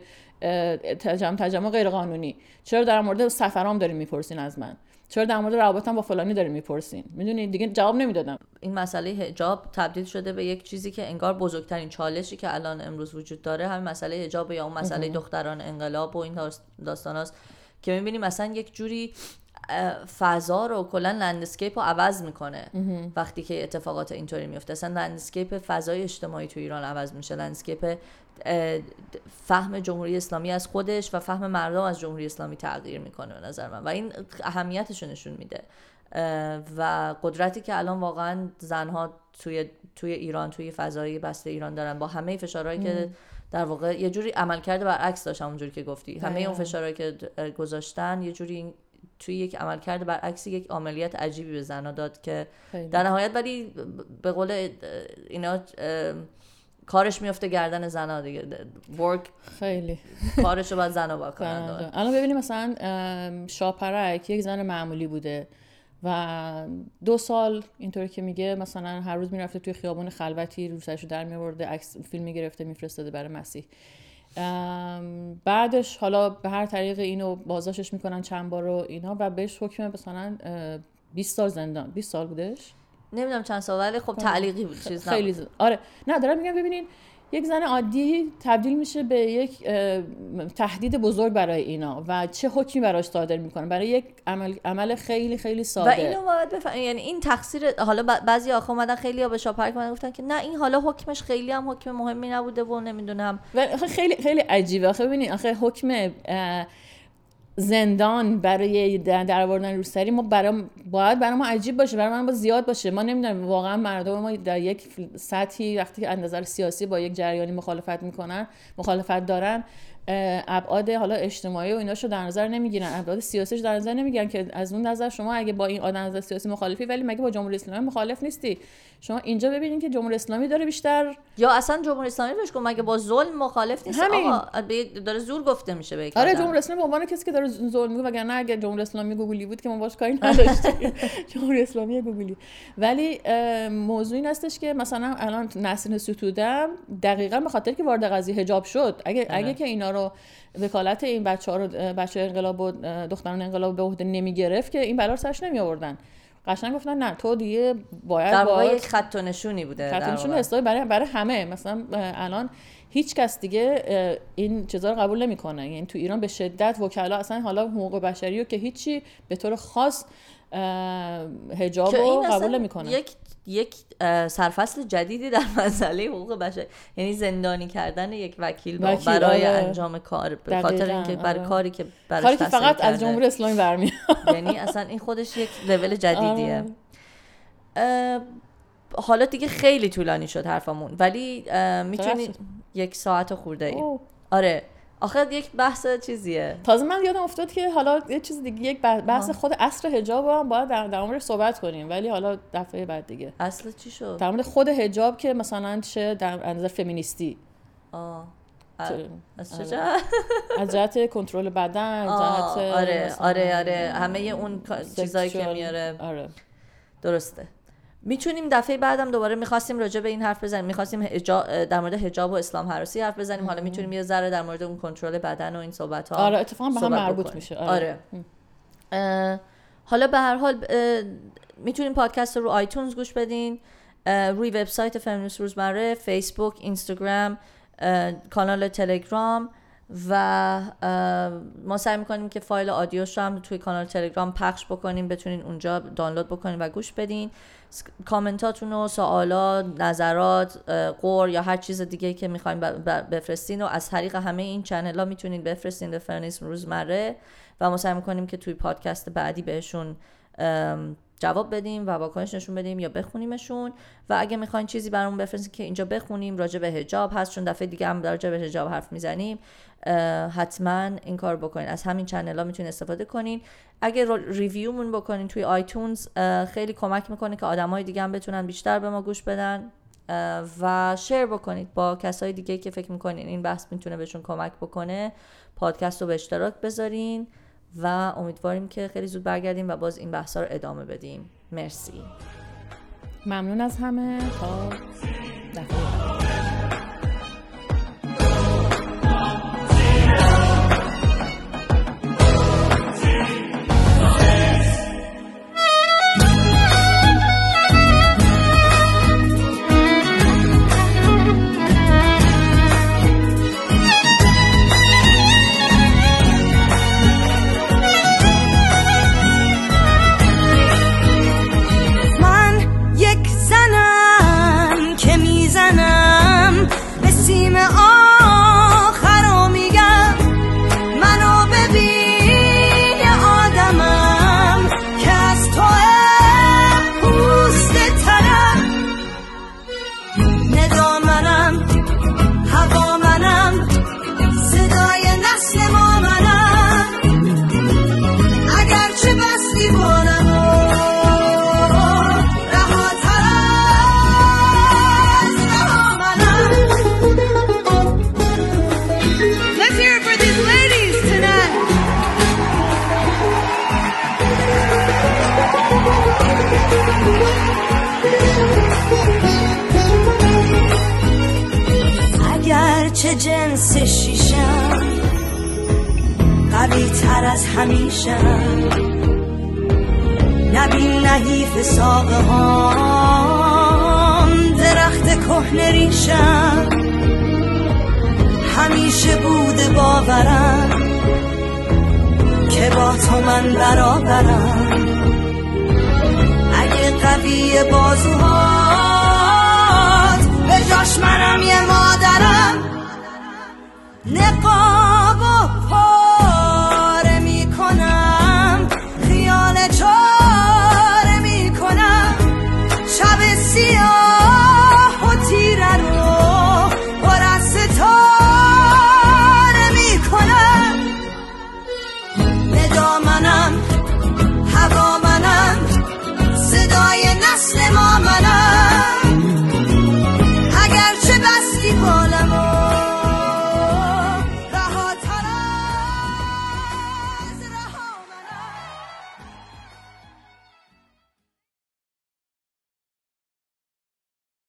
B: تجمع تجمع غیر قانونی چرا در مورد سفرام دارین می‌پرسین از من؟ چرا در مورد روابطم با فلانی دارین می‌پرسین؟ می‌دونین دیگه جواب نمی‌دادم.
A: این مسئله حجاب تبدیل شده به یک چیزی که انگار بزرگترین چالشی که الان امروز وجود داره. همین مسئله حجاب یا اون مسئله دختران انقلاب و این داستاناست که می‌بینیم مثلا یک جوری فضا رو کلا landscape رو عوض می‌کنه. وقتی که اتفاقات اینطوری میفته اصلا landscape فضای اجتماعی تو ایران عوض میشه. landscape فهم جمهوری اسلامی از خودش و فهم مردم از جمهوری اسلامی تغییر می‌کنه به نظر من. و این اهمیتش نشون میده. و قدرتی که الان واقعا زنها توی توی ایران توی فضای بسته ایران دارن. با همه فشارهایی که در واقع یه جوری عملکرد برعکس داشت اونجوری که گفتی. همه اون فشارهایی که گذاشتن یه جوری توی یک عملکرد برعکس یک عملیات عجیبی به زنها داد که در نهایت ولی به قول اینا کارش میفته گردن زنا دیگه. ورک
B: خیلی.
A: کارش رو باید زنا با
B: الان ببینیم مثلا شاپرک یک زن معمولی بوده و دو سال اینطوری که میگه مثلا هر روز می‌رفته توی خیابون خلوتی روسش در میورده عکس فیلم می‌گرفته میفرستاده برای مسیح. بعدش حالا به هر طریق اینو بازداشتش می‌کنن چند بار رو اینا و بهش حکم مثلا 20 سال زندان. 20 سال بودش؟
A: نمی‌دونم چند سال ولی خب تعلیقی بود چیز
B: خیلی آره. نه دارم میگم ببینین یک زن عادی تبدیل میشه به یک تهدید بزرگ برای اینا و چه حکمی براش صادر می‌کنه؟ برای یک عمل, عمل خیلی خیلی ساده.
A: و اینو باید بفهم یعنی این تقصیر حالا بعضی آخه اومدن خیلی ها به شاپرک من گفتن که نه این حالا حکمش خیلی هم حکم مهمی نبوده و نمی‌دونم.
B: و خیلی خیلی عجیبه. آخه ببینید آخه حکم زندان برای در آوردن روسری ما برای باید برای ما عجیب باشه برای من با زیاد باشه. ما نمی‌دونیم واقعا مردم ما در یک سطحی وقتی که نظر سیاسی با یک جریانی مخالفت می‌کنن مخالفت دارن ابعاد حالا اجتماعی و ایناشو در نظر نمی‌گیرن. ابعاد سیاسیش در نظر نمی‌گیرن که از اون نظر شما اگه با این آدم نظر سیاسی مخالفی ولی مگه با جمهوری اسلامی مخالف نیستی؟ شما اینجا ببینید که جمهوری اسلامی داره بیشتر
A: یا اصلا جمهوری اسلامی بهش مگه با ظلم مخالف نیست؟ همین. آقا داره زور گفته میشه به
B: آره جمهوری اسلامی به عنوان کسی که داره ظلم میگه وگرنه اگه جمهوری اسلامی گوگلی بود که ما باش کاری نداشتیم. جمهوری اسلامی گوگلی. ولی موضوع این هستش که مثلا الان نسرین ستودم دقیقا به خاطر که وارد قضیه حجاب شد. اگه اگه آره. که اینا رو وکالت این بچه ها رو بچه انقلاب و دختران انقلاب به عهده نمی گرفت که این بلا سرش نمی آوردن قشنگ گفتن نه تو دیگه باید
A: در واقع یک خط و نشونی بوده
B: خط و نشون برای برای همه. مثلا الان هیچ کس دیگه این چیزا رو قبول نمی‌کنه. یعنی تو ایران به شدت وکلا اصلا حالا حقوق بشری رو که هیچی به طور خاص حجاب رو قبول نمی‌کنه.
A: یک یک سرفصل جدیدی در مسئله حقوق بشر. یعنی زندانی کردن یک وکیل, برای آره. انجام کار به خاطر اینکه برای آره. کاری که برای
C: کاری که فقط از جمهوری اسلامی برمیاد.
A: یعنی اصلا این خودش یک لول جدیدیه. حالا دیگه خیلی طولانی شد حرفمون ولی می‌تونید یک ساعت خورده ای آره. آخر یک بحث چیزیه.
C: تازه من یادم افتاد که حالا یه چیز دیگه یک بحث خود اصر حجاب هم باید در, در صحبت کنیم ولی حالا دفعه بعد دیگه.
A: اصل چی شد؟
C: در مورد خود حجاب که مثلا چه در اندازه فمینیستی.
A: آه. از
C: چه آره. از جهت کنترل بدن جهت
A: آره آره آره. همه اون چیزایی که میاره.
C: آره.
A: درسته. می‌تونیم دفعه بعدم دوباره می‌خواستیم راجع به این حرف بزنیم. می‌خواستیم در مورد حجاب و اسلام حراسی حرف بزنیم. حالا می‌تونیم یه ذره در مورد اون کنترل بدن و این صحبت ها
C: آره اتفاقا به هم مربوط میشه.
A: آره, آره. حالا به هر حال می‌تونیم پادکست رو رو آیتونز گوش بدین. روی وبسایت فمینیست روزمره فیسبوک اینستاگرام کانال تلگرام و ما سعی می‌کنیم که فایل آدیوش رو هم توی کانال تلگرام پخش بکنیم. بتونین اونجا دانلود بکنین و گوش بدین. کامنتاتون و سوالات نظرات قور یا هر چیز دیگه که می‌خوایم بفرستین و از طریق همه این چنل ها می‌تونین بفرستین به فرنیسم روزمره. و ما سعی می‌کنیم که توی پادکست بعدی بهشون جواب بدیم و واکنش نشون بدیم یا بخونیمشون. و اگه می‌خواین چیزی برامون بفرستین که اینجا بخونیم راجع به حجاب هست چون دفعه دیگه هم راجع به حجاب حرف می‌زنیم حتما این کار بکنین. از همین channel ها می‌تونین استفاده کنین. اگه review مون بکنین توی iTunes خیلی کمک می‌کنه که های دیگه هم بتونن بیشتر به ما گوش بدن. و share بکنید با کسای دیگه که فکر می‌کنین این بحث می‌تونه بهشون کمک بکنه. پادکست رو به اشتراک بذارین. و امیدواریم که خیلی زود برگردیم و باز این بحث رو ادامه بدیم. مرسی.
C: ممنون از همه. تا دفعه